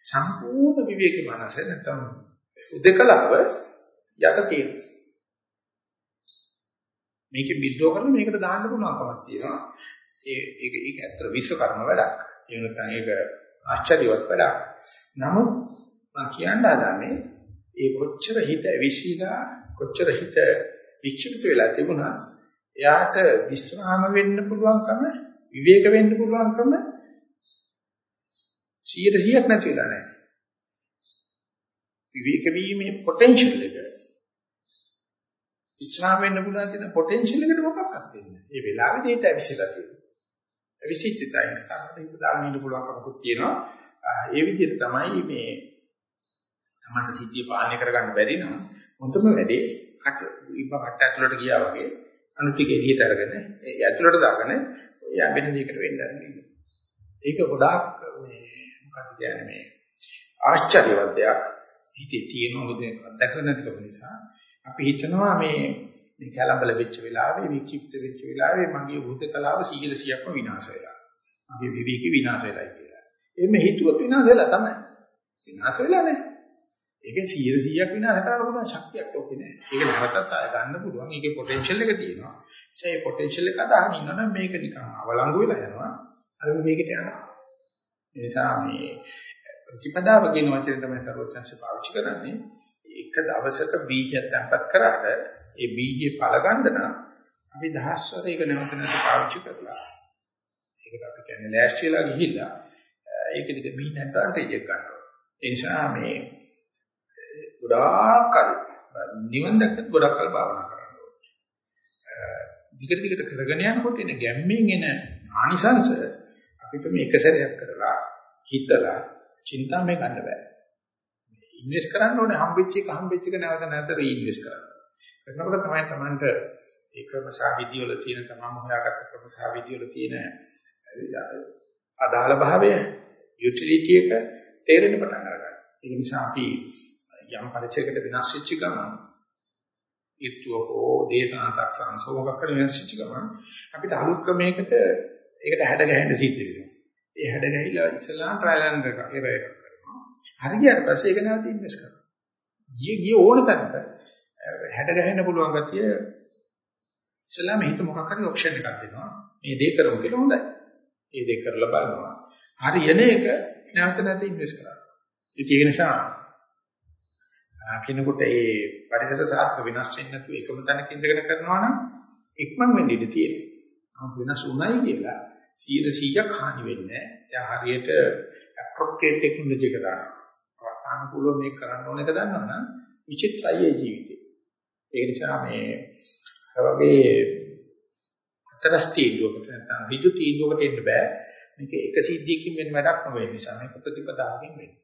සම්පූර්ණ විවේක මනස නැත්නම් උදකලාව යට තියෙනවා. මේකේ විද්‍රෝ කරලා මේකට දාන්න පුළුවන්කමක් තියෙනවා. ඒ ඒක ඒක ඇත්තට විශ්වකර්ම වැඩක්. ඒ නැත්නම් ඒක ආශ්චර්යවත් වැඩක්. නමුත් මම කියන්න හදන්නේ ඒ කොච්චර හිත විශ්ීලා කොච්චර හිත වික්ෂිප්ත වෙලා තිබුණා එයාට විස්්‍රාම වෙන්න පුළුවන්කම විවේක වෙන්න පුළුවන්කම 100%ක් නැති වෙලා නැහැ. විවේක වීමේ පොටෙන්ෂල් එක විස්්‍රාම වෙන්න පුළුවන් තියෙන පොටෙන්ෂල් එකට මොකක්වත් දෙන්නේ. ඒ වෙලාවේදී ඒක ඇවිස්සලා තියෙනවා. ඇවිසිච්ච තැන තමයි ඉත දාන්න ඉන්න පුළුවන්කමකුත් තියෙනවා. ඒ විදිහට තමයි මේ තමන්ට සිද්ධිය පාලනය කරගන්න බැරි නම් හොඳම වැඩේ කට ඉබ්බ කට ඇතුලට ගියා වගේ අනුටික එළියට අරගෙන ඒ ඇතුලට දාගෙන ඔය යැපෙන දෙයකට වෙන්න අරගෙන ඒක ගොඩාක් මේ මොකක්ද කියන්නේ මේ ආශ්චර්යවත් දෙයක් හිතේ තියෙන මොකද දැකලා නැතිකම නිසා අපි හිතනවා මේ මේ කලබල වෙච්ච වෙලාවේ වික්ෂිප්ත වෙච්ච වෙලාවේ මගේ භූතකලාව 100%ක්ම විනාශ වෙලා. මගේ විවේකී විනාශ වෙලා කියලා. එimhe හිතුවත් විනාශ වෙලා තමයි. විනාශ වෙලා නැහැ. ඒකේ 100%ක් විනාශ කරන්න පුළුවන් ශක්තියක් ඔකේ නැහැ. ඒක නැවතත් ආය ගන්න පුළුවන්. ඒකේ පොටෙන්ෂල් එක තියෙනවා. ඒ පොටෙන්ෂල් එක අදහන් ඉන්නවනම් මේක නිකන් අවලංගු වෙලා යනවා. අර මේකට යනවා. ඒ නිසා මේ ප්‍රතිපදාව කියන වචනේ තමයි සර්වඥාන්සේ පාවිච්චි කරන්නේ. එක දවසක බීජයක් තැම්පත් කරාට ඒ බීජේ පළ ගන්න නම් අපි දහස්වර ඒක නැවත නැවත පාවිච්චි කරලා ඒකට අපි කියන්නේ ලෑස්තිලා ගිහිල්ලා ඒක දිග බීජ ඇඩ්වාන්ටේජ් එක ගන්නවා. ඒ නිසා මේ ගොඩාක් කල් නිවන් දැක්කත් ගොඩක් කල් භාවනා කරන්න ඕනේ. දිගට දිගට කරගෙන යනකොට එන ගැම්මෙන් එන ආනිසංශ අපිට මේක සැරයක් කරලා හිතලා චින්තාමය ගන්න බෑ. ඉන්වෙස්ට් කරන්න ඕනේ හම්බෙච්ච එක හම්බෙච්ච එක නැවත නැවත රීඉන්වෙස්ට් කරන්න. කරනකොට තමයි Tamanට ඒ ක්‍රම සහ විදි වල තියෙන තමම හොයාගත්ත ක්‍රම සහ විදි වල තියෙන අදාළ භාවය යුටිලිටි එක තේරෙන්න පටන් ගන්නවා. ඒ නිසා අපි යම් පරිචයකට වෙනස් වෙච්ච ගමන් ඊර්තුවෝ දේශාංශක් සංසෝගයක් කරන වෙනස් වෙච්ච ගමන් අපිට අලුත් ක්‍රමයකට ඒකට හැඩ ගැහෙන්න සිද්ධ වෙනවා. ඒ හැඩ ගැහිලා ඉස්ලාම් ට්‍රයිල් ඇන්ඩ් එක කරනවා. හරි ගියාට පස්සේ ඒක නැවත ඉන්වෙස්ට් කරනවා. ගිය ගිය ඕන තැනක හැඩ ගහන්න පුළුවන් ගතිය ඉස්සෙල්ලාම හිත මොකක් හරි ඔප්ෂන් එකක් දෙනවා. මේ දේ කරමු කියලා හොඳයි. මේ දේ කරලා බලනවා. හරි එන එක නැවත නැවත ඉන්වෙස්ට් කරනවා. ඒක නිසා කෙනෙකුට ඒ පරිසර සාධක වෙනස් වෙන්නේ නැතුව එකම තැනක ඉඳගෙන කරනවා නම් ඉක්මන් වෙන්න ඉඩ තියෙනවා. වෙනස් උනායි කියලා 100%ක් හානි වෙන්නේ නැහැ. එයා හරියට appropriate technology එක දානවා. අනුකූලව මේක කරන්න ඕන එක දන්නවනම් විචිත්‍රයි ජීවිතේ. ඒ නිසා මේ වගේ අතරස් තීන්දුවකට නැත්නම් විදු තීන්දුවකට එන්න බෑ. මේක එක සිද්ධියකින් වෙන වැඩක් නෙවෙයි නිසා මේක ප්‍රතිපදාවකින් වෙන්නේ.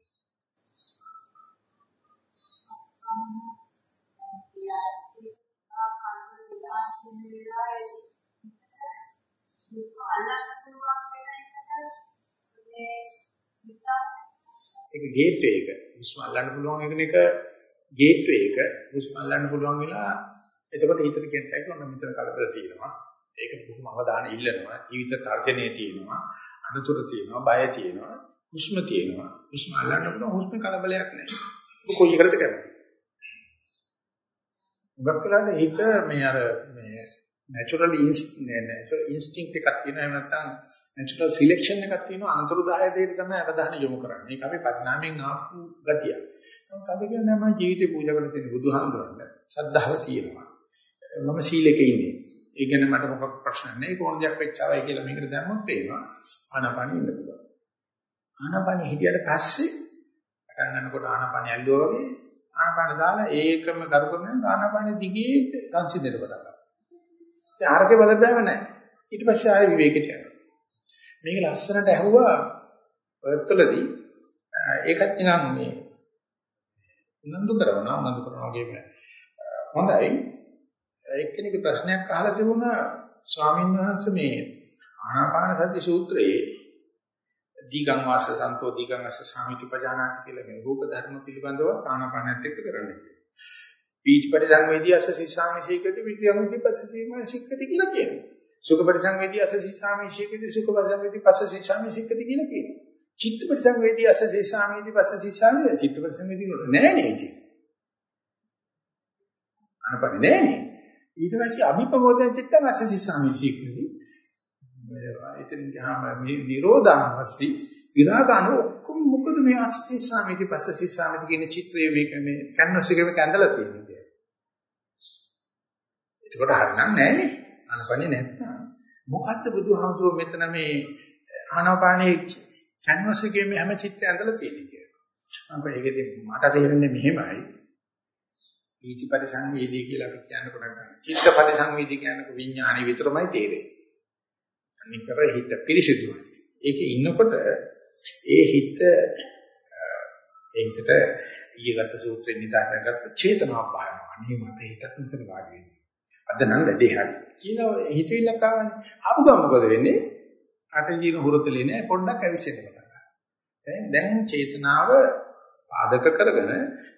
ඒක ගේට්වේ එක. හුස්ම අල්ලන්න පුළුවන් එකන එක ගේට්වේ එක. හුස්ම අල්ලන්න පුළුවන් වෙලා එතකොට හිතට කියන්න එක ඔන්න මෙතන කලබල තියෙනවා. ඒක බොහොම අවධානය ඉල්ලනවා. ජීවිත තර්ජනයේ තියෙනවා. අනුතර තියෙනවා. බය තියෙනවා. හුස්ම තියෙනවා. හුස්ම අල්ලන්න පුළුවන් හුස්ම කලබලයක් නැහැ. කොයි එකකටද කැමති? උගක් කලකට හිත මේ අර මේ natural instinct එකක් තියෙනවා එහෙම නැත්නම් natural selection එකක් තියෙනවා අනතුරුදාය දෙයට තමයි අවධානය යොමු කරන්නේ. මේක අපි පඥාණයෙන් ආපු ගතිය. නමුත් අපි කියන්නේ මම ජීවිතේ පූජා කරලා තියෙන බුදුහාමුදුරන්ට ශ්‍රද්ධාව තියෙනවා. මම සීලෙක ඉන්නේ. ඒ ගැන මට මොකක් ප්‍රශ්න නැහැ. ඒක ඕන දෙයක් වෙච්චාවයි කියලා මේකට දැම්මොත් පේනවා. ආනාපානෙ ඉන්න පුළුවන්. ආනාපානෙ හිටියට පස්සේ පටන් ගන්නකොට ආනාපානෙ ඇල්ලුවා වගේ ආනාපාන දාලා ඒකම කරු කරන ආනාපානෙ දිගේ සංසිඳෙන්න පටන් ගන්නවා. දැන් අරකේ බලපෑම නැහැ. ඊට පස්සේ ආයෙ විවේකයට යනවා. මේක ලස්සනට ඇහුවා ඔයත්වලදී ඒකත් නිකන් මේ උනන්දු කරනවා උනන්දු කරනවා වගේම හොඳයි. එක්කෙනෙක් ප්‍රශ්නයක් අහලා තිබුණා ස්වාමීන් වහන්සේ මේ ආනාපාන සති සූත්‍රයේ දීගං වාස සන්තෝ දීගං අස්ස සාමිති පජානාති කියලා මේ රූප ධර්ම පිළිබඳව ආනාපානත් එක්ක කරන්නේ. පීච පරිසංවේදී අස සිසාමිසීකති විද්‍යාමුති පස්සසීමා සික්කති කියලා කියනවා. සුඛ පරිසංවේදී අස සිසාමිසීකති සුඛ පරිසංවේදී පස්සසීසාමිසීකති කියලා කියනවා. චිත්ත පරිසංවේදී අස සිසාමිසී පස්සසීසාමි චිත්ත පරිසංවේදී නෝ නෑ නේ ඉතින්. අනපර නෑ නේ. ඊට පස්සේ අභිප්‍රබෝධන චිත්තං අස සිසාමිසීකති. එතන ගහම නිරෝධානවස්ති විරාගාන ඔක්කොම මොකද මේ අස්ති සාමිති පස්සසි සාමිති කියන චිත්‍රයේ මේක මේ කැන්වස් එකේ මේක ඇඳලා තියෙන්නේ කියලා. ඒකට හරිනම් නැහැ අනපන්නේ නැත්තම් මොකද්ද බුදුහාමුදුරුවෝ මෙතන මේ ආනාපානයේ කැන්වස් එකේ මේ හැම චිත්‍රය ඇඳලා තියෙන්නේ කියලා. මම ඒකදී මට තේරෙන්නේ මෙහෙමයි. ඊටි පරිසංවේදී කියලා අපි කියනකොට චිත්ත පරිසංවේදී කියනකොට විඥානෙ විතරමයි තේරෙන්නේ. අනිකර හිත පිරිසිදුයි. ඒකේ ඉන්නකොට ඒ හිත ඒ හිතට ඊගත සූත්‍රෙන් නිදාගත්ත චේතනාව පහනවා. අනේ මට හිතත් මෙතන වාඩි වෙනවා. අද නම් වැඩේ හරි. කියලා හිතවිල්ලක් ආවනේ. ආපු ගමන් මොකද වෙන්නේ? අට ජීන හුරුතලේ නෑ පොඩ්ඩක් ඇවිස්සෙන්න පටන් දැන් දැන් චේතනාව පාදක කරගෙන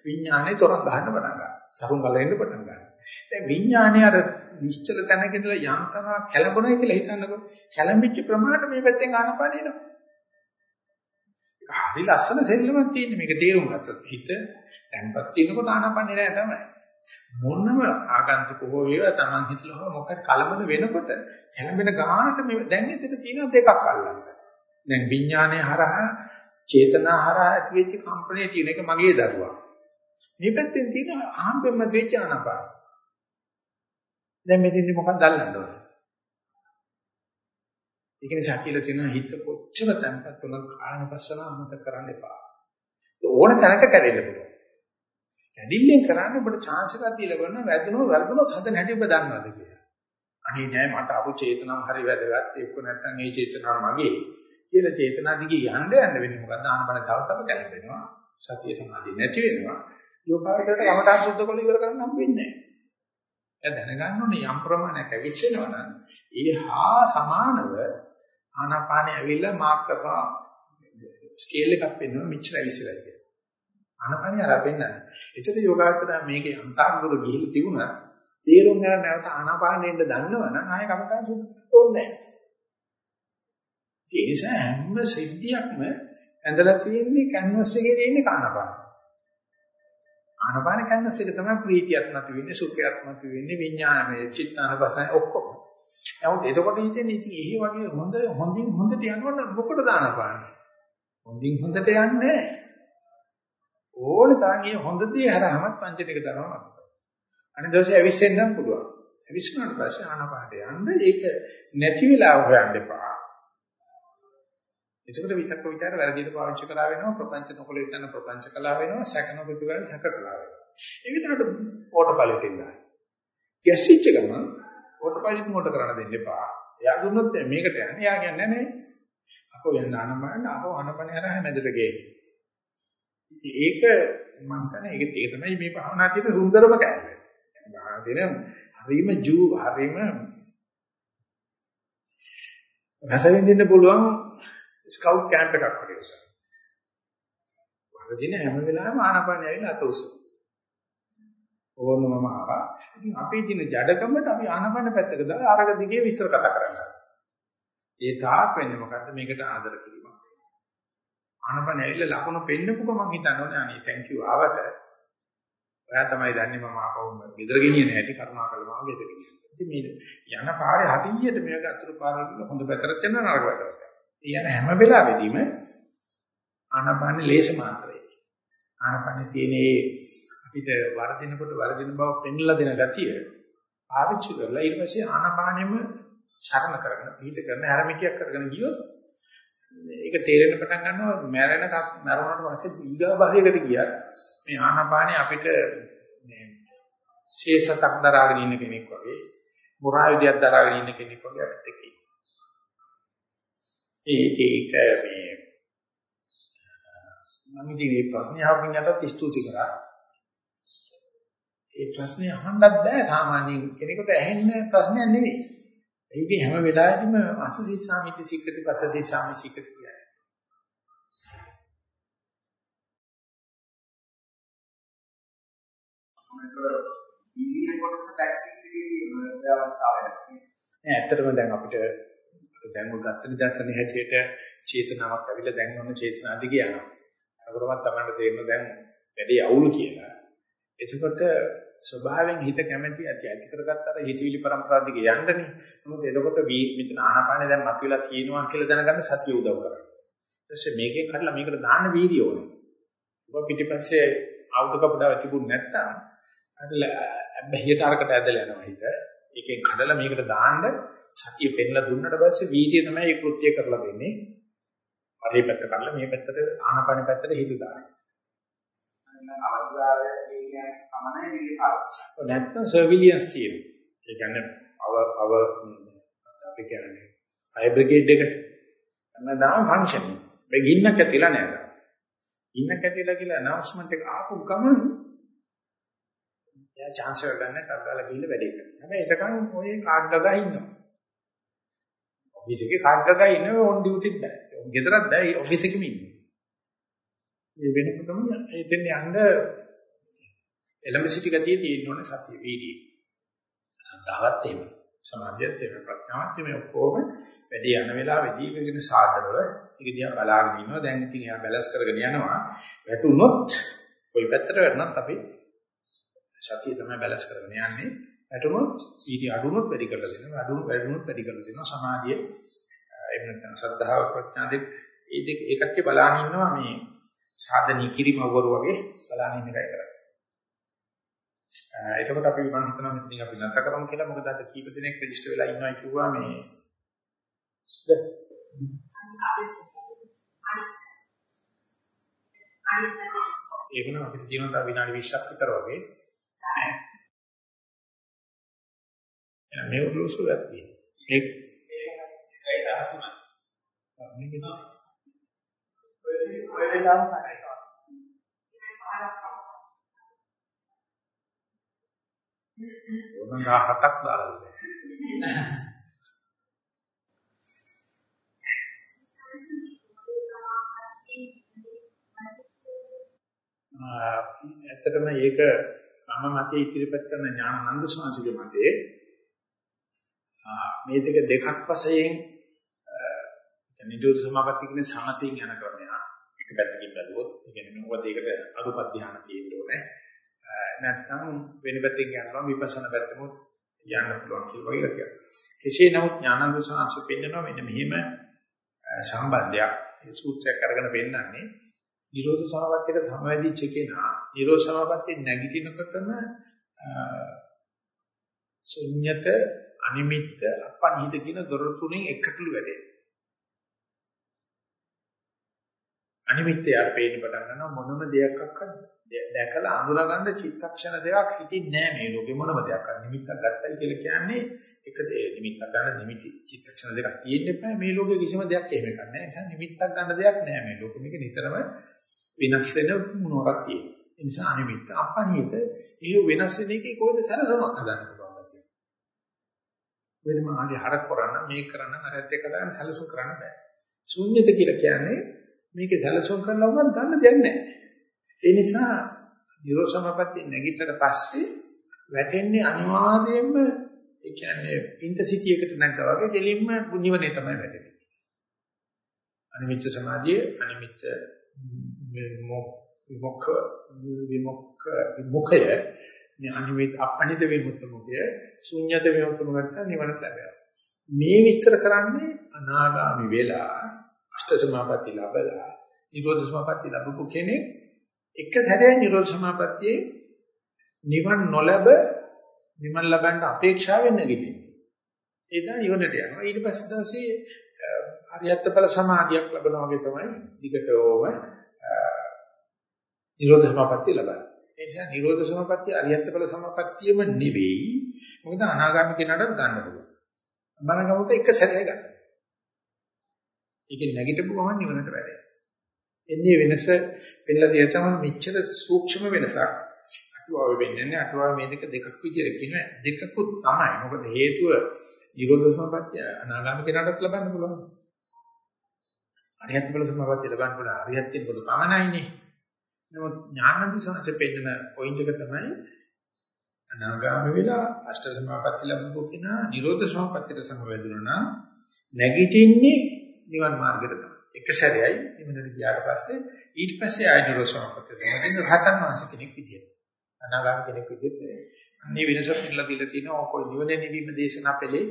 විඥානේ තොරන් ගන්න පටන් ගන්නවා. සරුන් ගලෙන්න පටන් ගන්නවා. දැන් විඥානේ අර නිශ්චල තැනක ඉඳලා යම් තරම් කැළඹුණයි කියලා හිතන්නකො. කැළඹිච්ච ප්‍රමාණය මේ පැත්තෙන් ආනපාන එනවා. හරි ලස්සන සෙල්ලමක් තියෙන මේක තේරුම් ගත්තත් හිත තැම්පත් වෙනකොට ආනපන්නේ නැහැ තමයි. මොනම ආගන්තුක හෝ වේවා Taman හිතලා හෝ මොකක්ද කලබල වෙනකොට එළඹෙන ගානට මේ දැන් එතන තියෙන දෙකක් අල්ලන්න. දැන් විඥානය හරහා චේතනා හරහා ඇති වෙච්ච කම්පණය තියෙන එක මගේ දරුවා. මේ පැත්තෙන් තියෙන ආම්බෙම වෙච්ච ආනපාන. දැන් මෙතෙන්දි මොකක්ද අල්ලන්න ඕනේ? ඒක නිසා කියලා තියෙනවා හිත කොච්චර තැම්පත් වුණත් කායනපස්සන අමතක කරන්න එපා. ඕන තැනක කැඩෙන්න පුළුවන්. කැඩිල්ලෙන් කරන්න ඔබට chance එකක් දීලා බලන්න වැදුනොත් වැරදුනොත් හදන හැටි ඔබ දන්නවද කියලා. අනේ නෑ මට අහු චේතනාව හරි වැදගත් ඒක නැත්තම් ඒ චේතනාව මගේ කියලා චේතනා දිගේ යන්න යන්න වෙන්නේ මොකද්ද ආනපන තව තව කැළඹෙනවා සතිය සමාධිය නැති වෙනවා යෝගාවචරයට යමතාන් සුද්ධ කරලා ඉවර කරන්න හම්බෙන්නේ නෑ. දැන් දැනගන්න ඕනේ යම් ප්‍රමාණයක් ඇවිස්සෙනවා නම් ඒ හා සමානව ආනාපානෙ ඇවිල්ලා මාක් කරනවා ස්කේල් එකක් පෙන්වනවා මෙච්චර ඇවිස්සලා කියලා. ආනාපානිය අර පෙන්නන්නේ. එතකොට යෝගාචරය මේකේ අන්තර්ගුරු ගිහිලි තිබුණා තේරුම් ගන්න නැවත ආනාපානෙ ඉන්න දන්නවනම් ආයෙ කමකන් සුද්ධ ඕනේ නැහැ. ඒ නිසා හැම සිද්ධියක්ම ඇඳලා තියෙන්නේ කැන්වස් එකේ තියෙන ආනාපාන. ආනාපාන කැන්වස් එක තමයි ප්‍රීතියක් නැති වෙන්නේ සුඛයක් නැති වෙන්නේ විඥානයේ චිත්තානපසන ඔක්කොම. නමුත් එතකොට හිතෙන්නේ ඉතින් එහි වගේ හොඳ හොඳින් හොඳට යනවනම් මොකටද ආනාපාන? හොඳින් හොඳට යන්නේ ඕනේ තරම් ඒ හොඳ දේ හරහමත් පංචනික ධර්ම මත. අනිත් දවසේ ඇවිස්සෙන්නම් පුළුවන්. ඇවිස්සුනාට පස්සේ ආනාපානට යන්න ඒක නැති වෙලාව හොයන්න එපා. එතකොට විතක්ක විචාර වැරදිට පාවිච්චි කරලා වෙනවා ප්‍රපංච නොකල ඉන්න ප්‍රපංච කළා වෙනවා සැක නොපිතු කරලා සැක කළා වෙනවා. ඒ විතරට ඕටෝ පයිලට් ඉන්නයි. ගැසිච්ච ගමන් ඕටෝ පයිලට් මොකට කරන්න දෙන්න එපා. එයා දුන්නොත් මේකට යන්නේ. එයා කියන්නේ නැහැ. අපෝ යන්න අනමන අපෝ අනපන හරහා මැදට ගේයි. ඉතින් ඒක මම හිතන්නේ ඒක ඒක තමයි මේ භාවනා තියෙන සුන්දරම කෑල්ල. භාවනා තියෙන හරීම ජූ හරීම රස විඳින්න පුළුවන් ස්කවුට් කැම්ප් එකක් වගේ උසන. වරදින හැම වෙලාවෙම ආනපනිය ඇවිල්ලා අත උසන. ඕන මම ආවා. ඉතින් අපේ දින ජඩකමට අපි ආනපන පැත්තක දාලා අරක දිගේ විස්තර කතා කරනවා. ඒ තාක් වෙන්නේ මොකද්ද මේකට ආදර කිරීම. ආනපන ඇවිල්ලා ලකුණු පෙන්නපුක මම හිතන්නේ අනේ thank you ආවට ඔයා තමයි දන්නේ මම ආපහු ගෙදර ගෙනියන හැටි කරුණාකරලා මම ගෙදර ගෙනියන්න. ඉතින් මේ යන පාරේ හරියට මේක අතුරු පාරවල හොඳ පැතරත් යන නරක පැතරත් යන. යන හැම වෙලාවෙදීම ආනාපාන ලේස මාත්‍රයි. ආනාපාන තියෙනේ අපිට වර්ධිනකොට වර්ධින බව පෙන්ලා දෙන ගතිය පාවිච්චි කරලා ඊට පස්සේ ආනාපානෙම ශරණ කරගෙන පිළිද කරන හැරමිටියක් කරගෙන ගියොත් ඒක තේරෙන්න පටන් ගන්නවා මැරෙන මරුණාට පස්සේ ඊගා භාවයකට ගියා මේ ආනාපානේ අපිට මේ ශේෂතක් දරාගෙන ඉන්න කෙනෙක් වගේ මුරායුධයක් දරාගෙන ඉන්න කෙනෙක් වගේ අපිට ඒක මේ මම ඉතින් මේ ප්‍රශ්නේ අහපින් යටත් ස්තුති කරා ඒ ප්‍රශ්නේ අහන්නත් බෑ සාමාන්‍ය කෙනෙකුට ඇහෙන්න ප්‍රශ්නයක් නෙවෙයි. ඒකේ හැම වෙලාවෙදිම අසසී සාමිති සික්කති පසසී සාමි සික්කති කියන්නේ. ඊයේ කොටස ටැක්සිකදී මේ අවස්ථාවක් නෑ ඇත්තටම දැන් අපිට දැන් ඔය ගත්ත නිදර්ශනේ හැටියට චේතනාවක් ඇවිල්ලා දැන් ඔන්න චේතනා දිගේ යනවා. අරකටවත් තමයි තේරෙන්නේ දැන් වැඩි අවුල් කියලා. එතකොට ස්වභාවයෙන් හිත කැමැති ඇති ඇති කරගත්තාට හිතවිලි પરම්පරාව දිගේ යන්නනේ. මොකද එතකොට මෙතන ආනාපානේ දැන් මතුවලා තියෙනවා කියලා දැනගන්න සතිය උදව් කරනවා. ඊට පස්සේ මේකෙන් කඩලා මේකට දාන්න වීර්යය ඕනේ. ඔබ පිටිපස්සේ ආවුඩ කපඩාව තිබුණ නැත්තම් අර බැහැියට අරකට ඇදලා යනවා හිත. ඒකෙන් කඩලා මේකට දාන්න සතිය පෙන්ලා දුන්නට පස්සේ වීර්යය තමයි ඒ කෘත්‍ය කරලා දෙන්නේ. හරි පැත්ත කඩලා මේ පැත්තට ආනාපාන පැත්තට හිත දානවා. අවදාවේ කියන්නේ තමයි මේ පාස්. නැත්නම් සර්විලියන්ස් තියෙනවා. ඒ කියන්නේ අව අව අපි කියන්නේ ෆයර් බ්‍රිගේඩ් එක නැදාම ෆන්ක්ෂන්. මේ ගින්නක් ඇතිලා නේද? ගින්නක් ඇතිලා කියලා අනවුන්ස්මන්ට් එක ආපු ගමන් එයා chance එක ගන්න කරගලා ගිහින් වැඩේ කරනවා. හැබැයි එතකන් ඔය කාඩ් ගගා ඉන්නවා. ඔෆිස් එකේ කාඩ් ගගා ඉන්නවා ඔන් ඩියුටිත් බෑ. ගෙදරත් බෑ ඔෆිස් එකෙම ඉන්නේ. මේ වෙනකොටම එතෙන් යන්න එලඹ සිටි ගතිය තියෙන්න ඕනේ සතිය වීර්යය. සද්ධාවත් එහෙම. සමාධියත් එහෙම ප්‍රඥාවත් එහෙම ඔක්කොම වැඩි යන වෙලාවෙදී වෙන සාදරව ඒක දිහා බලාගෙන ඉන්නවා. දැන් ඉතින් එයා බැලන්ස් කරගෙන යනවා. වැටුනොත් කොයි පැත්තට වැටුණත් අපි සතිය තමයි බැලන්ස් කරගෙන යන්නේ. වැටුනොත් වීර්ය අඩුනොත් වැඩි කරලා දෙනවා. අඩුනොත් වැඩුනොත් වැඩි කරලා දෙනවා. සමාධිය එහෙම නැත්නම් සද්ධාව ප්‍රඥා දෙක ඒ දෙක ඒකත් බලාගෙන ඉන්නවා මේ සාධනීය කිරීම වරු වගේ බලාගෙන ඉන්න එකයි කරන්නේ. එතකොට අපි මම හිතනවා මෙතනින් අපි නැත කරමු කියලා මොකද අද කීප දෙනෙක් රෙජිස්ටර් වෙලා ඉන්නවා කිව්වා මේ ඒක නම් අපිට තියෙනවා තව විනාඩි 20ක් විතර වගේ. එහෙනම් මේ උරුසුවක් තියෙනවා. ඒක ඒකයි 13. මේක ඔය දෙකම හරිසාර. ඕනංගා හතක් දාලා ඉන්නේ. ඇත්තටම ඒක මම මතේ ඉතිරිපත් කරන ඥානানন্দ සාංශිකේ මතේ මේ දෙක දෙකක් වශයෙන් නිදුත් සමාපත්තිය කියන සමතෙන් යන ක්‍රමය එක පැත්තකින් බැලුවොත් ඒ කියන්නේ මොකද ඒකට අරුප ධානය තියෙන්න ඕනේ. නැත්නම් වෙන පැත්තකින් යනවා විපස්සනා පැත්තම යන්න පුළුවන් කියලා වගේ කියනවා. කෙසේ නමුත් ඥානන්ද සාංශ පෙන්නනවා මෙන්න මෙහිම සම්බන්ධයක් ඒ සූත්‍රයක් අරගෙන පෙන්නන්නේ නිරෝධ සමාපත්තියට සමවැදිච්ච කෙනා නිරෝධ සමාපත්තිය නැගිටිනකොටම ශුන්්‍යත අනිමිත්ත අපනිහිත කියන දොර තුනෙන් එකතුළු වැඩේ. අනිමිත්තයට පේන්න පටන් ගන්නවා. මොනම දෙයක් අක්කද දැකලා අඳුරගන්න චිත්තක්ෂණ දෙකක් හිතින්නේ නැහැ මේ ලෝකේ. මොනම දෙයක් අන්න නිමිත්තක් ගත්තයි කියලා කියන්නේ එක දේ නිමිත්තක් ගන්න නිමිති චිත්තක්ෂණ දෙකක් තියෙන්න එපා. මේ ලෝකේ කිසිම දෙයක් එහෙම එකක් නැහැ ඒ නිසා නිමිත්තක් ගන්න දෙයක් නැහැ මේ ලෝකෙ. මේක නිතරම වෙනස් වෙන මොනවාක් තියෙනවා ඒ නිසා අනිමිත්ත අපනිත ඒ වෙනස් වෙන එකේ කොහෙද සැලසමක් හදන්න පුළුවන් කියන්නේ වෙදම ආදී හරක් කරන්න මේක කරන්න අරත් එක දාන්න සැලසුම් කරන්න බෑ. ශූන්‍යත කියලා කියන්නේ මේකේ සැලසුම් කරලා වුණත් ගන්න දෙයක් නැහැ ඒ නිසා නිරෝසමපatti නැගිටට පස්සේ වැටෙන්නේ අනිවාර්යයෙන්ම ඒ කියන්නේ ඉන්ටර්සිටි එකට නැග්ගා වගේ දෙලින්ම නිවනේ තමයි වැටෙන්නේ. අනිමිත්‍ය සමාධිය අනිමිත්‍ය විමුක්ඛ විමුක්ඛ විමුඛය මේ අනිවිත අපනිත විමුක්ත මුඛය ශුන්‍යත විමුක්ත මුඛය නිවනට ලැබෙනවා. මේ විස්තර කරන්නේ අනාගාමි වෙලා අෂ්ට සමාපatti ලැබලා නිරෝධ සමාපatti ලැබපු කෙනෙක් එක සැරේ නිරෝධ සමාපත්තියේ නිවන් නොලැබ නිවන් ලබන්න අපේක්ෂාවෙන් නැගිටිනවා. ඒක නිවනට යනවා. ඊට පස්සේ දවසේ අරියත් ඵල සමාධියක් ලැබනවා වගේ තමයි දිගටම නිරෝධ සමාපත්තිය ලබන්නේ. ඒ නිසා නිරෝධ සමාපත්තිය අරියත් ඵල සමාපත්තියම නෙවෙයි. මොකද අනාගාමී කෙනාටත් ගන්න පුළුවන්. මනගමට එක සැරේ ගන්න. ඒකේ නැගිටපු ගමන් නිවනට වැඩේ. එන්නේ වෙනස පෙන්නලා දිය තමයි මෙච්චර සූක්ෂම වෙනසක්. අටුවාව වෙන්නේ නැහැ. අටුවාව මේ දෙක දෙකක් විදිහට කියනවා. දෙකකුත් තමයි. මොකද හේතුව නිරෝධ සමාපත්තිය අනාගාමී කෙනාටත් ලබන්න පුළුවන්. අරියත් ඵල සමාපත්තිය ලබන්න පුළුවන්. අරියත් කියන පොදු පමණයිනේ. නමුත් ඥානන්ද සංස පෙන්නන පොයින්ට් එක තමයි අනාගාමී වෙලා අෂ්ට සමාපatti ලැබුණු කෙනා නිරෝධ සමාපත්තියට සමවැදුණා නම් නැගිටින්නේ නිවන් මාර්ගයට තමයි. එක සැරේයි එමෙන්න ගියාට පස්සේ ඊට පස්සේ ආය නිරෝධ සමාපත්තිය සමවැදෙන රහතන් වහන්සේ කෙනෙක් විදියට. අනාගාමී කෙනෙක් විදියට නෙවෙයි. අන්නේ වෙනස පිළිලා දීලා තිනවා ඔය කොයි නිවන නිවීම දේශනා පෙළේ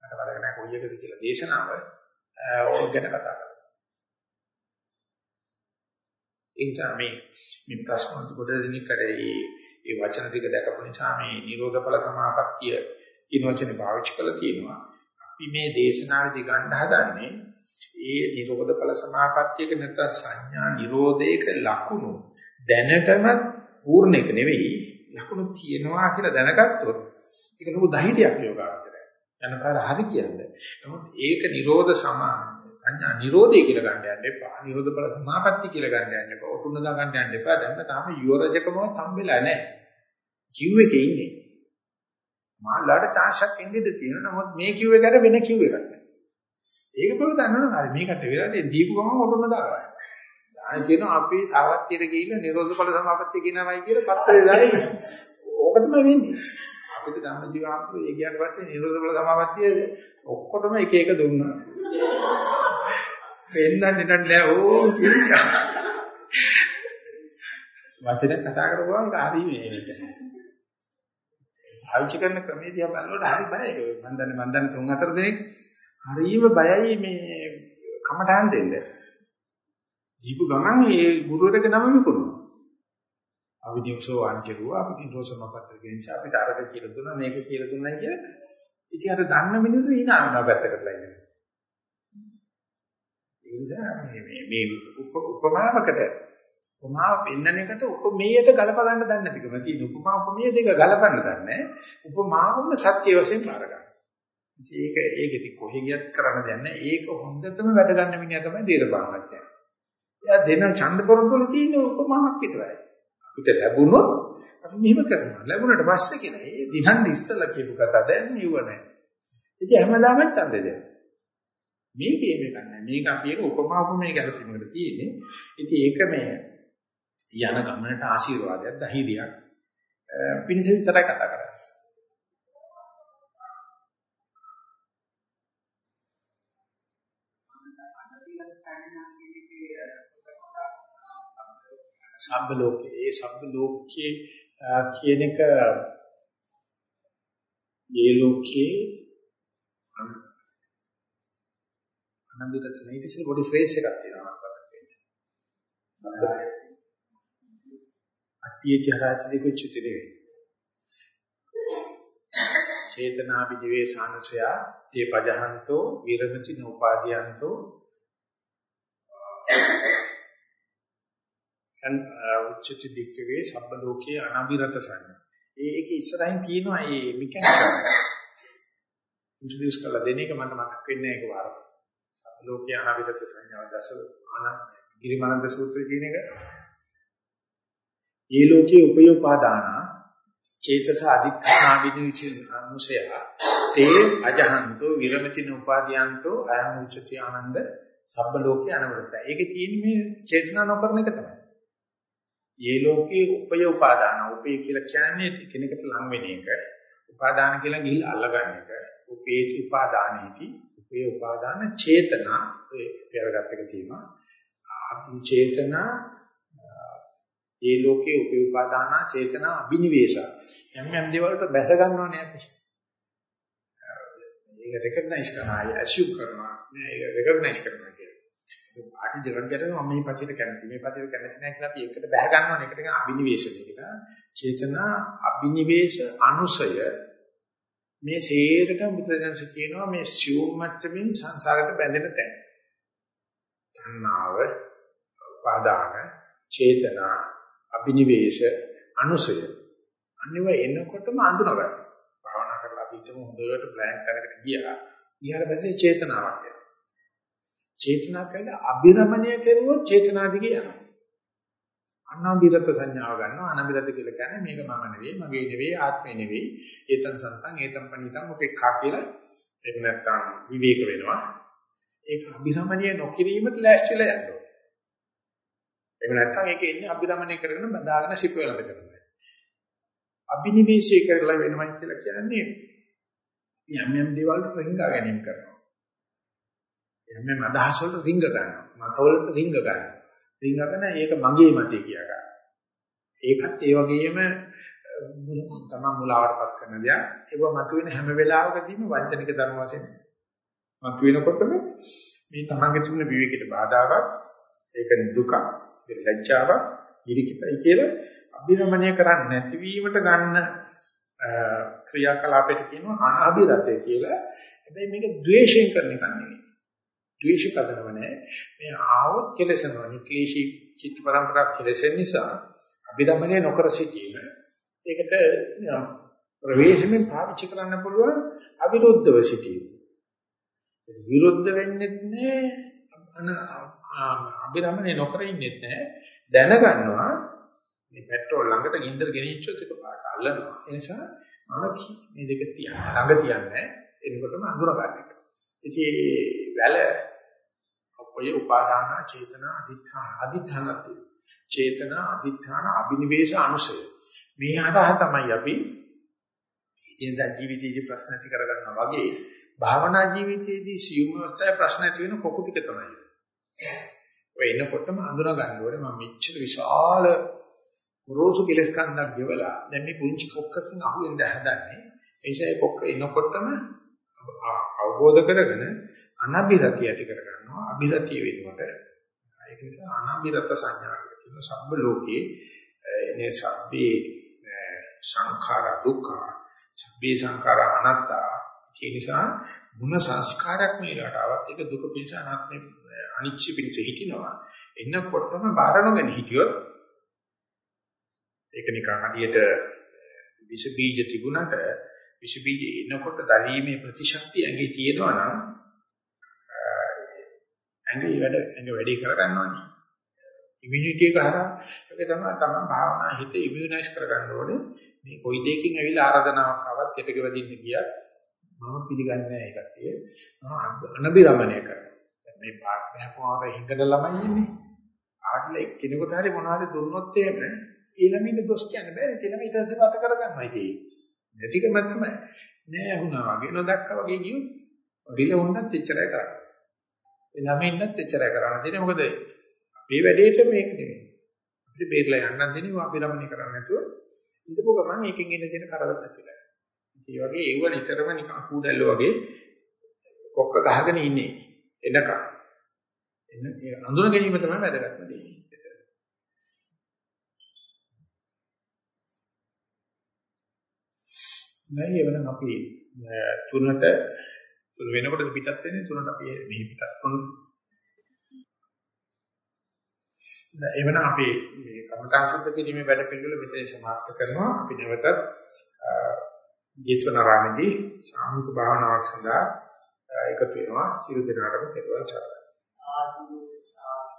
මට මතක නැහැ කොයි එකද කියලා දේශනාව ඕක ගැන කතා කරා. එනිසා මේ මේ ප්‍රශ්න වලට ගොඩ දෙනෙක් කරේ ඒ වචන ටික දැකපු නිසා මේ නිරෝධ ඵල සමාපත්තිය කියන වචනේ පාවිච්චි කරලා තියෙනවා. අපි මේ දේශනාවේදී ගන්න හදන්නේ ඒ නිරෝධ ඵල සමාපත්තියක නැත්නම් සංඥා නිරෝධයක ලකුණු දැනටමත් පූර්ණයක නෙවෙයි ලකුණු තියෙනවා කියලා දැනගත්තොත් ඒක ලොකු ධෛර්යයක් යෝගාවචරය. යනපාර හරි කියන්නේ. නමුත් ඒක නිරෝධ සමාන සංඥා නිරෝධය කියලා ගන්න යන්න එපා. නිරෝධ බල සමාපatti කියලා ගන්න යන්න එපා. ඔටුන්න දා ගන්න යන්න එපා. දැන් තාම යුවරජකමවත් හම්බෙලා නැහැ. ජීව එකේ ඉන්නේ. මාළාට chance එකක් එන්නේ තියෙනවා. නමුත් මේ කිව් එකට වෙන කිව් එකක් නැහැ. ඒක බව දන්නවනේ හරි. මේකට වෙලා තියෙන දීපු ගමන් ඔටුන්න දාගන්න. ආයෙ කියනවා අපි සාවත්තියට ගිහිල්ලා නිරෝධ බල සමාපatti කියනවායි කියලා පත්තරේ දායි. ඕක තමයි වෙන්නේ. අපිට ධම්මජීවාන්තෝ ඒ ගියාට පස්සේ නිරෝධ බල සමාපත්තිය ඔක්කොටම එක එක දුන්නා. වෙන්නන්නේ නැහැ ඕ කියලා. වචන කතා කරපුවම හරි මේ ආවිච කරන ක්‍රමේදී ආ බලනකොට හරි බයයි. මම දන්නේ මම දන්නේ තුන් හතර දෙනෙක් හරිම බයයි මේ කමටහන් දෙන්න. ජීපු ගමන් ඒ ගුරුවරගේ නම විකුණනවා. අපි නිවසෝ අන්තිරුවා අපි නිරෝසම පත්‍ර ගෙනිච්ච අපිට අරක කියලා දුන්නා මේක කියලා දුන්නා කියලා. ඉතින් අර දන්න මිනිස්සු hina වෙනවා පැත්තකටලා ඉන්නේ. ඒ නිසා මේ මේ උපමාවකට උපමාව පෙන්නන එකට උපමේයට ගලප ගන්න දන්නේ නැතිකම තියෙන උපමා උපමේය දෙක ගලපන්න දන්නේ උපමාවම සත්‍ය වශයෙන් බාර ගන්න. ඒක ඒක ඉතින් කොහෙ ගියත් කරන්න දෙන්නේ ඒක හොඳටම වැඩ ගන්න මිනිහා තමයි දේශපාලනඥයා. එයා දෙන ඡන්ද පොරොන්දුවල තියෙන උපමාවක් විතරයි. අපිට ලැබුණොත් අපි මෙහෙම කරනවා. ලැබුණට පස්සේ කියන ඒ දිනන්න ඉස්සලා කියපු කතා දැන් නියුව නැහැ. ඉතින් හැමදාම ඡන්දේ දෙනවා. මේකේ මේක නැහැ. මේක අපි එක උපමා උපමේ ගැලපීමකට තියෙන්නේ. ඉතින් ඒක මේ යන ගමනට ආශිර්වාදයක්, ධෛර්යයක් පිණිස විතරයි කතා කරන්නේ. සබ්බ ලෝකේ ඒ සබ්බ ලෝකයේ කියන එක මේ ලෝකයේ අනන්දිත මේ ඉතින් පොඩි ෆ්‍රේස් එකක් තියෙනවා සබ්බ අට්ඨිය චරාචි කුච්චිතේ චේතනා විදිවේශානසය තේ පජහන්තෝ විරමති නෝපාදියන්තෝ අන් උච්චති දික්කවේ සබ්බ ලෝකයේ අනබිරත සංඥා. ඒ ඒක ඉස්සරහින් තියෙනවා මේ මෙකැනිසම්. ඉන්ට්‍රොඩියුස් කරලා දෙන එක මට මතක් වෙන්නේ ඒක වාර. සබ්බ ලෝකයේ අනබිරත සංඥාව දැස ආන ගිරිමානන්ද සූත්‍රයේ තියෙන එක. ඒ ලෝකයේ උපයෝපාදාන චේතස අධික්ඛාන විනිවිච අනුසය තේ අජහන්තෝ විරමතින උපාදීයන්තෝ අයං උච්චති ආනන්ද සබ්බ ලෝකේ අනවරත. ඒකේ තියෙන්නේ මේ චේතනා නොකරන එක තමයි. මේ ලෝකේ උපය උපාදාන උපය කියලා කියන්නේ කෙනෙකුට ලං වෙන එක. උපාදාන කියලා ගිහිල්ලා අල්ලගන්න එක. උපේ උපාදානේති උපේ උපාදාන චේතනා ඔය පෙරගත් එක තියෙනවා. චේතනා ඒ ලෝකේ උපේපාදාන චේතනා අබිනිවේෂ යම් යම් දේවල් වලට බැස ගන්නවනේ අපි. ඒක රෙකග්නයිස් කරනවා, ඇසියුම් කරනවා, ඒක රෙකග්නයිස් කරනවා කියන්නේ. පාටි දෙකක් ගැටෙන මම මේ පැතිරට කැමති. මේ පැතිරට කැමති නැහැ කියලා අපි එකට බැහැ ගන්නවනේ. ඒකට කියන අබිනිවේෂණය කියලා. චේතනා අබිනිවේෂ අනුසය මේ ශේරට බුදුදහම කියනවා මේ සියුම් මට්ටමින් සංසාරයට බැඳෙන තැන. තණ්හාව, පාදාන, චේතනා, අභිනිවේෂ, අනුසය. අනිව එනකොටම අඳුනගන්න. භාවනා කරලා අපි හිතමු හොඳට බ්ලැන්ක් තැනකට ගියා. ඊට පස්සේ චේතනාවක් එනවා. චේතනා කරලා අභිරමණය කරුවොත් චේතනා දිගේ යනවා. අනාභිරත සංඥාව ගන්නවා අනාභිරත කියලා කියන්නේ මේක මම නෙවෙයි මගේ නෙවෙයි ආත්මේ නෙවෙයි ඒතන් සන්තන් ඒතන් පණිතන් උපේක්ඛා කියලා එහෙම නැත්නම් විවේක වෙනවා ඒක අභිරමණය නොකිරීමට ලෑස්තිලා යනවා එහෙම නැත්නම් ඒක එන්නේ අභිරමණය කරගෙන බදාගෙන සිප වෙනස කරනවා අභිනිවේෂය කරලා වෙනවා කියලා කියන්නේ යම් යම් දේවල් වලට රිංගා ගැනීම කරනවා යම් යම් අදහස් වලට රිංග ගන්නවා මතවලට රිංග ගන්නවා රිංගගෙන ඒක මගේ මතය කියා ගන්න. ඒකත් ඒ වගේම තමයි මුලාවටපත් කරන දෙයක්. ඒක මතුවෙන හැම වෙලාවකදීම වංචනික ධර්ම වශයෙන් මතුවෙනකොටම මේ තමන්ගේ තිබුණ විවේකයට බාධාවක්, ඒක දුක, ලැජ්ජාවක්, ඉරිකිතයි කියලා අභිරමණය කරන්නේ නැතිවීමට ගන්න ක්‍රියාකලාපයට කියනවා අනාභිරතය කියලා. හැබැයි මේක ද්වේෂයෙන් කරන එකක් නෙවෙයි. ද්වේෂ පදනව නැහැ. මේ ආවොත් කෙලසනවා. නික්ලේශී චිත්ත පරම්පරාවක් කෙලසෙන නිසා අභිධමනය නොකර සිටීම. ඒකට ප්‍රවේශමෙන් පාවිච්චි කරන්න පුළුවන් අවිරුද්ධව සිටීම. විරුද්ධ වෙන්නේ නැහැ. අභිධමනය නොකර ඉන්නේ නැහැ. දැනගන්නවා මේ පෙට්‍රෝල් ළඟට ගින්දර ගෙනිච්චොත් ඒක පාට අල්ලනවා. ඒ නිසා මම මේ දෙක තියන්න. ළඟ තියන්නේ එනකොටම අඳුර ගන්න එක. ඉතින් වැල ඔය උපාදාන චේතනා අදිඨාන අදිඨානත් චේතනා අදිඨාන අබිනිවේෂ අනුසය මේ හරහා තමයි අපි ඉදින්දා ජීවිතයේදී ප්‍රශ්න ඇති කරගන්නවා වගේ භාවනා ජීවිතයේදී සියුම් අවස්ථාවේ ප්‍රශ්න ඇති වෙන කොකු ටික තමයි. ඔය එනකොටම අඳුර ගන්න ඕනේ මම මෙච්චර විශාල රෝසු කෙලස් කන්දක් ගෙවලා දැන් මේ පුංචි කොක්කකින් අහුවෙන්න හදන්නේ. ඒ නිසා ඒ කොක්ක එනකොටම අවබෝධ කරගෙන අනබිරතිය ඇති කරගන්නවා අබිරතිය වෙනකොට ඒක නිසා අනබිරත සංඥා කියන සම්බ ලෝකේ එනේ සබ්බේ සංඛාර දුක්ඛ සබ්බේ සංඛාර අනාත්තා ඒ නිසා ಗುಣ සංස්කාරයක් මේලට ආවත් ඒක දුක පිණිස අනාත්මේ අනිච්ච පිණිස හිටිනවා එන්නකොටම බාරණගෙන හිටියොත් ඒක නිකන් හදියට විස බීජ තිබුණට විස බීජ එනකොට දැරීමේ ප්‍රතිශක්තිය ඇඟේ තියෙනවා නම් ඇඟේ වැඩ ඇඟ වැඩි කරගන්නවානේ. ඉමුනිටි එක හරහා ඒක තමයි තමයි භාවනා හිත ඉමුනයිස් කරගන්න ඕනේ. මේ කොයි දෙයකින් ඇවිල්ලා ආරාධනාවක් ආවත් පිටක වදින්න ගියත් මම පිළිගන්නේ නැහැ ඒකට. මම අනබිරමණය කරනවා. දැන් මේ පාඩ බහපුවාම හිඟන ළමයි ඉන්නේ. ආඩල එක්කෙනෙකුට හරි මොනවද දුන්නොත් එහෙම ඒ ළමින්ට දොස් කියන්න බෑ. ඒ ළමයි ඊට පස්සේ වට කරගන්නවා ඉතින්. නැතිකම තමයි. නෑ වුණා වගේ නොදක්කා වගේ කියුත් රිල වුණත් එච්චරයි කරන්නේ. ඒ ළමයින්වත් එච්චරයි කරන්න තියෙන්නේ. මොකද මේ වැඩේට මේක නෙමෙයි. අපිට බේරලා යන්න දෙන්නේ අපිරමණය කරන්නේ නැතුව ඉඳපු ගමන් එකකින් එන තියෙන කරදර නැතිලා. ඒ වගේ ඒව නිතරම නිකන් කූඩල්ල වගේ කොක්ක ගහගෙන ඉන්නේ. එනකම්. එන්න ඒ අඳුන ගැනීම තමයි වැදගත්ම දේ. නෑ එවනම් අපි තුනට තුන වෙනකොට පිටත් වෙන්නේ තුනට අපි මෙහි පිටත් වුණා. එවනම් අපි මේ කමඨාන් සුද්ධ කිරීමේ වැඩ පිළිවෙල මෙතන සමාප්ත කරනවා. අපි නැවතත් ජීතවනාරාමේදී සාමූහික භාවනාවක් සඳහා එකතු වෙනවා. සියලු දෙනාටම පෙරවන් චාරයි. සාදු සාදු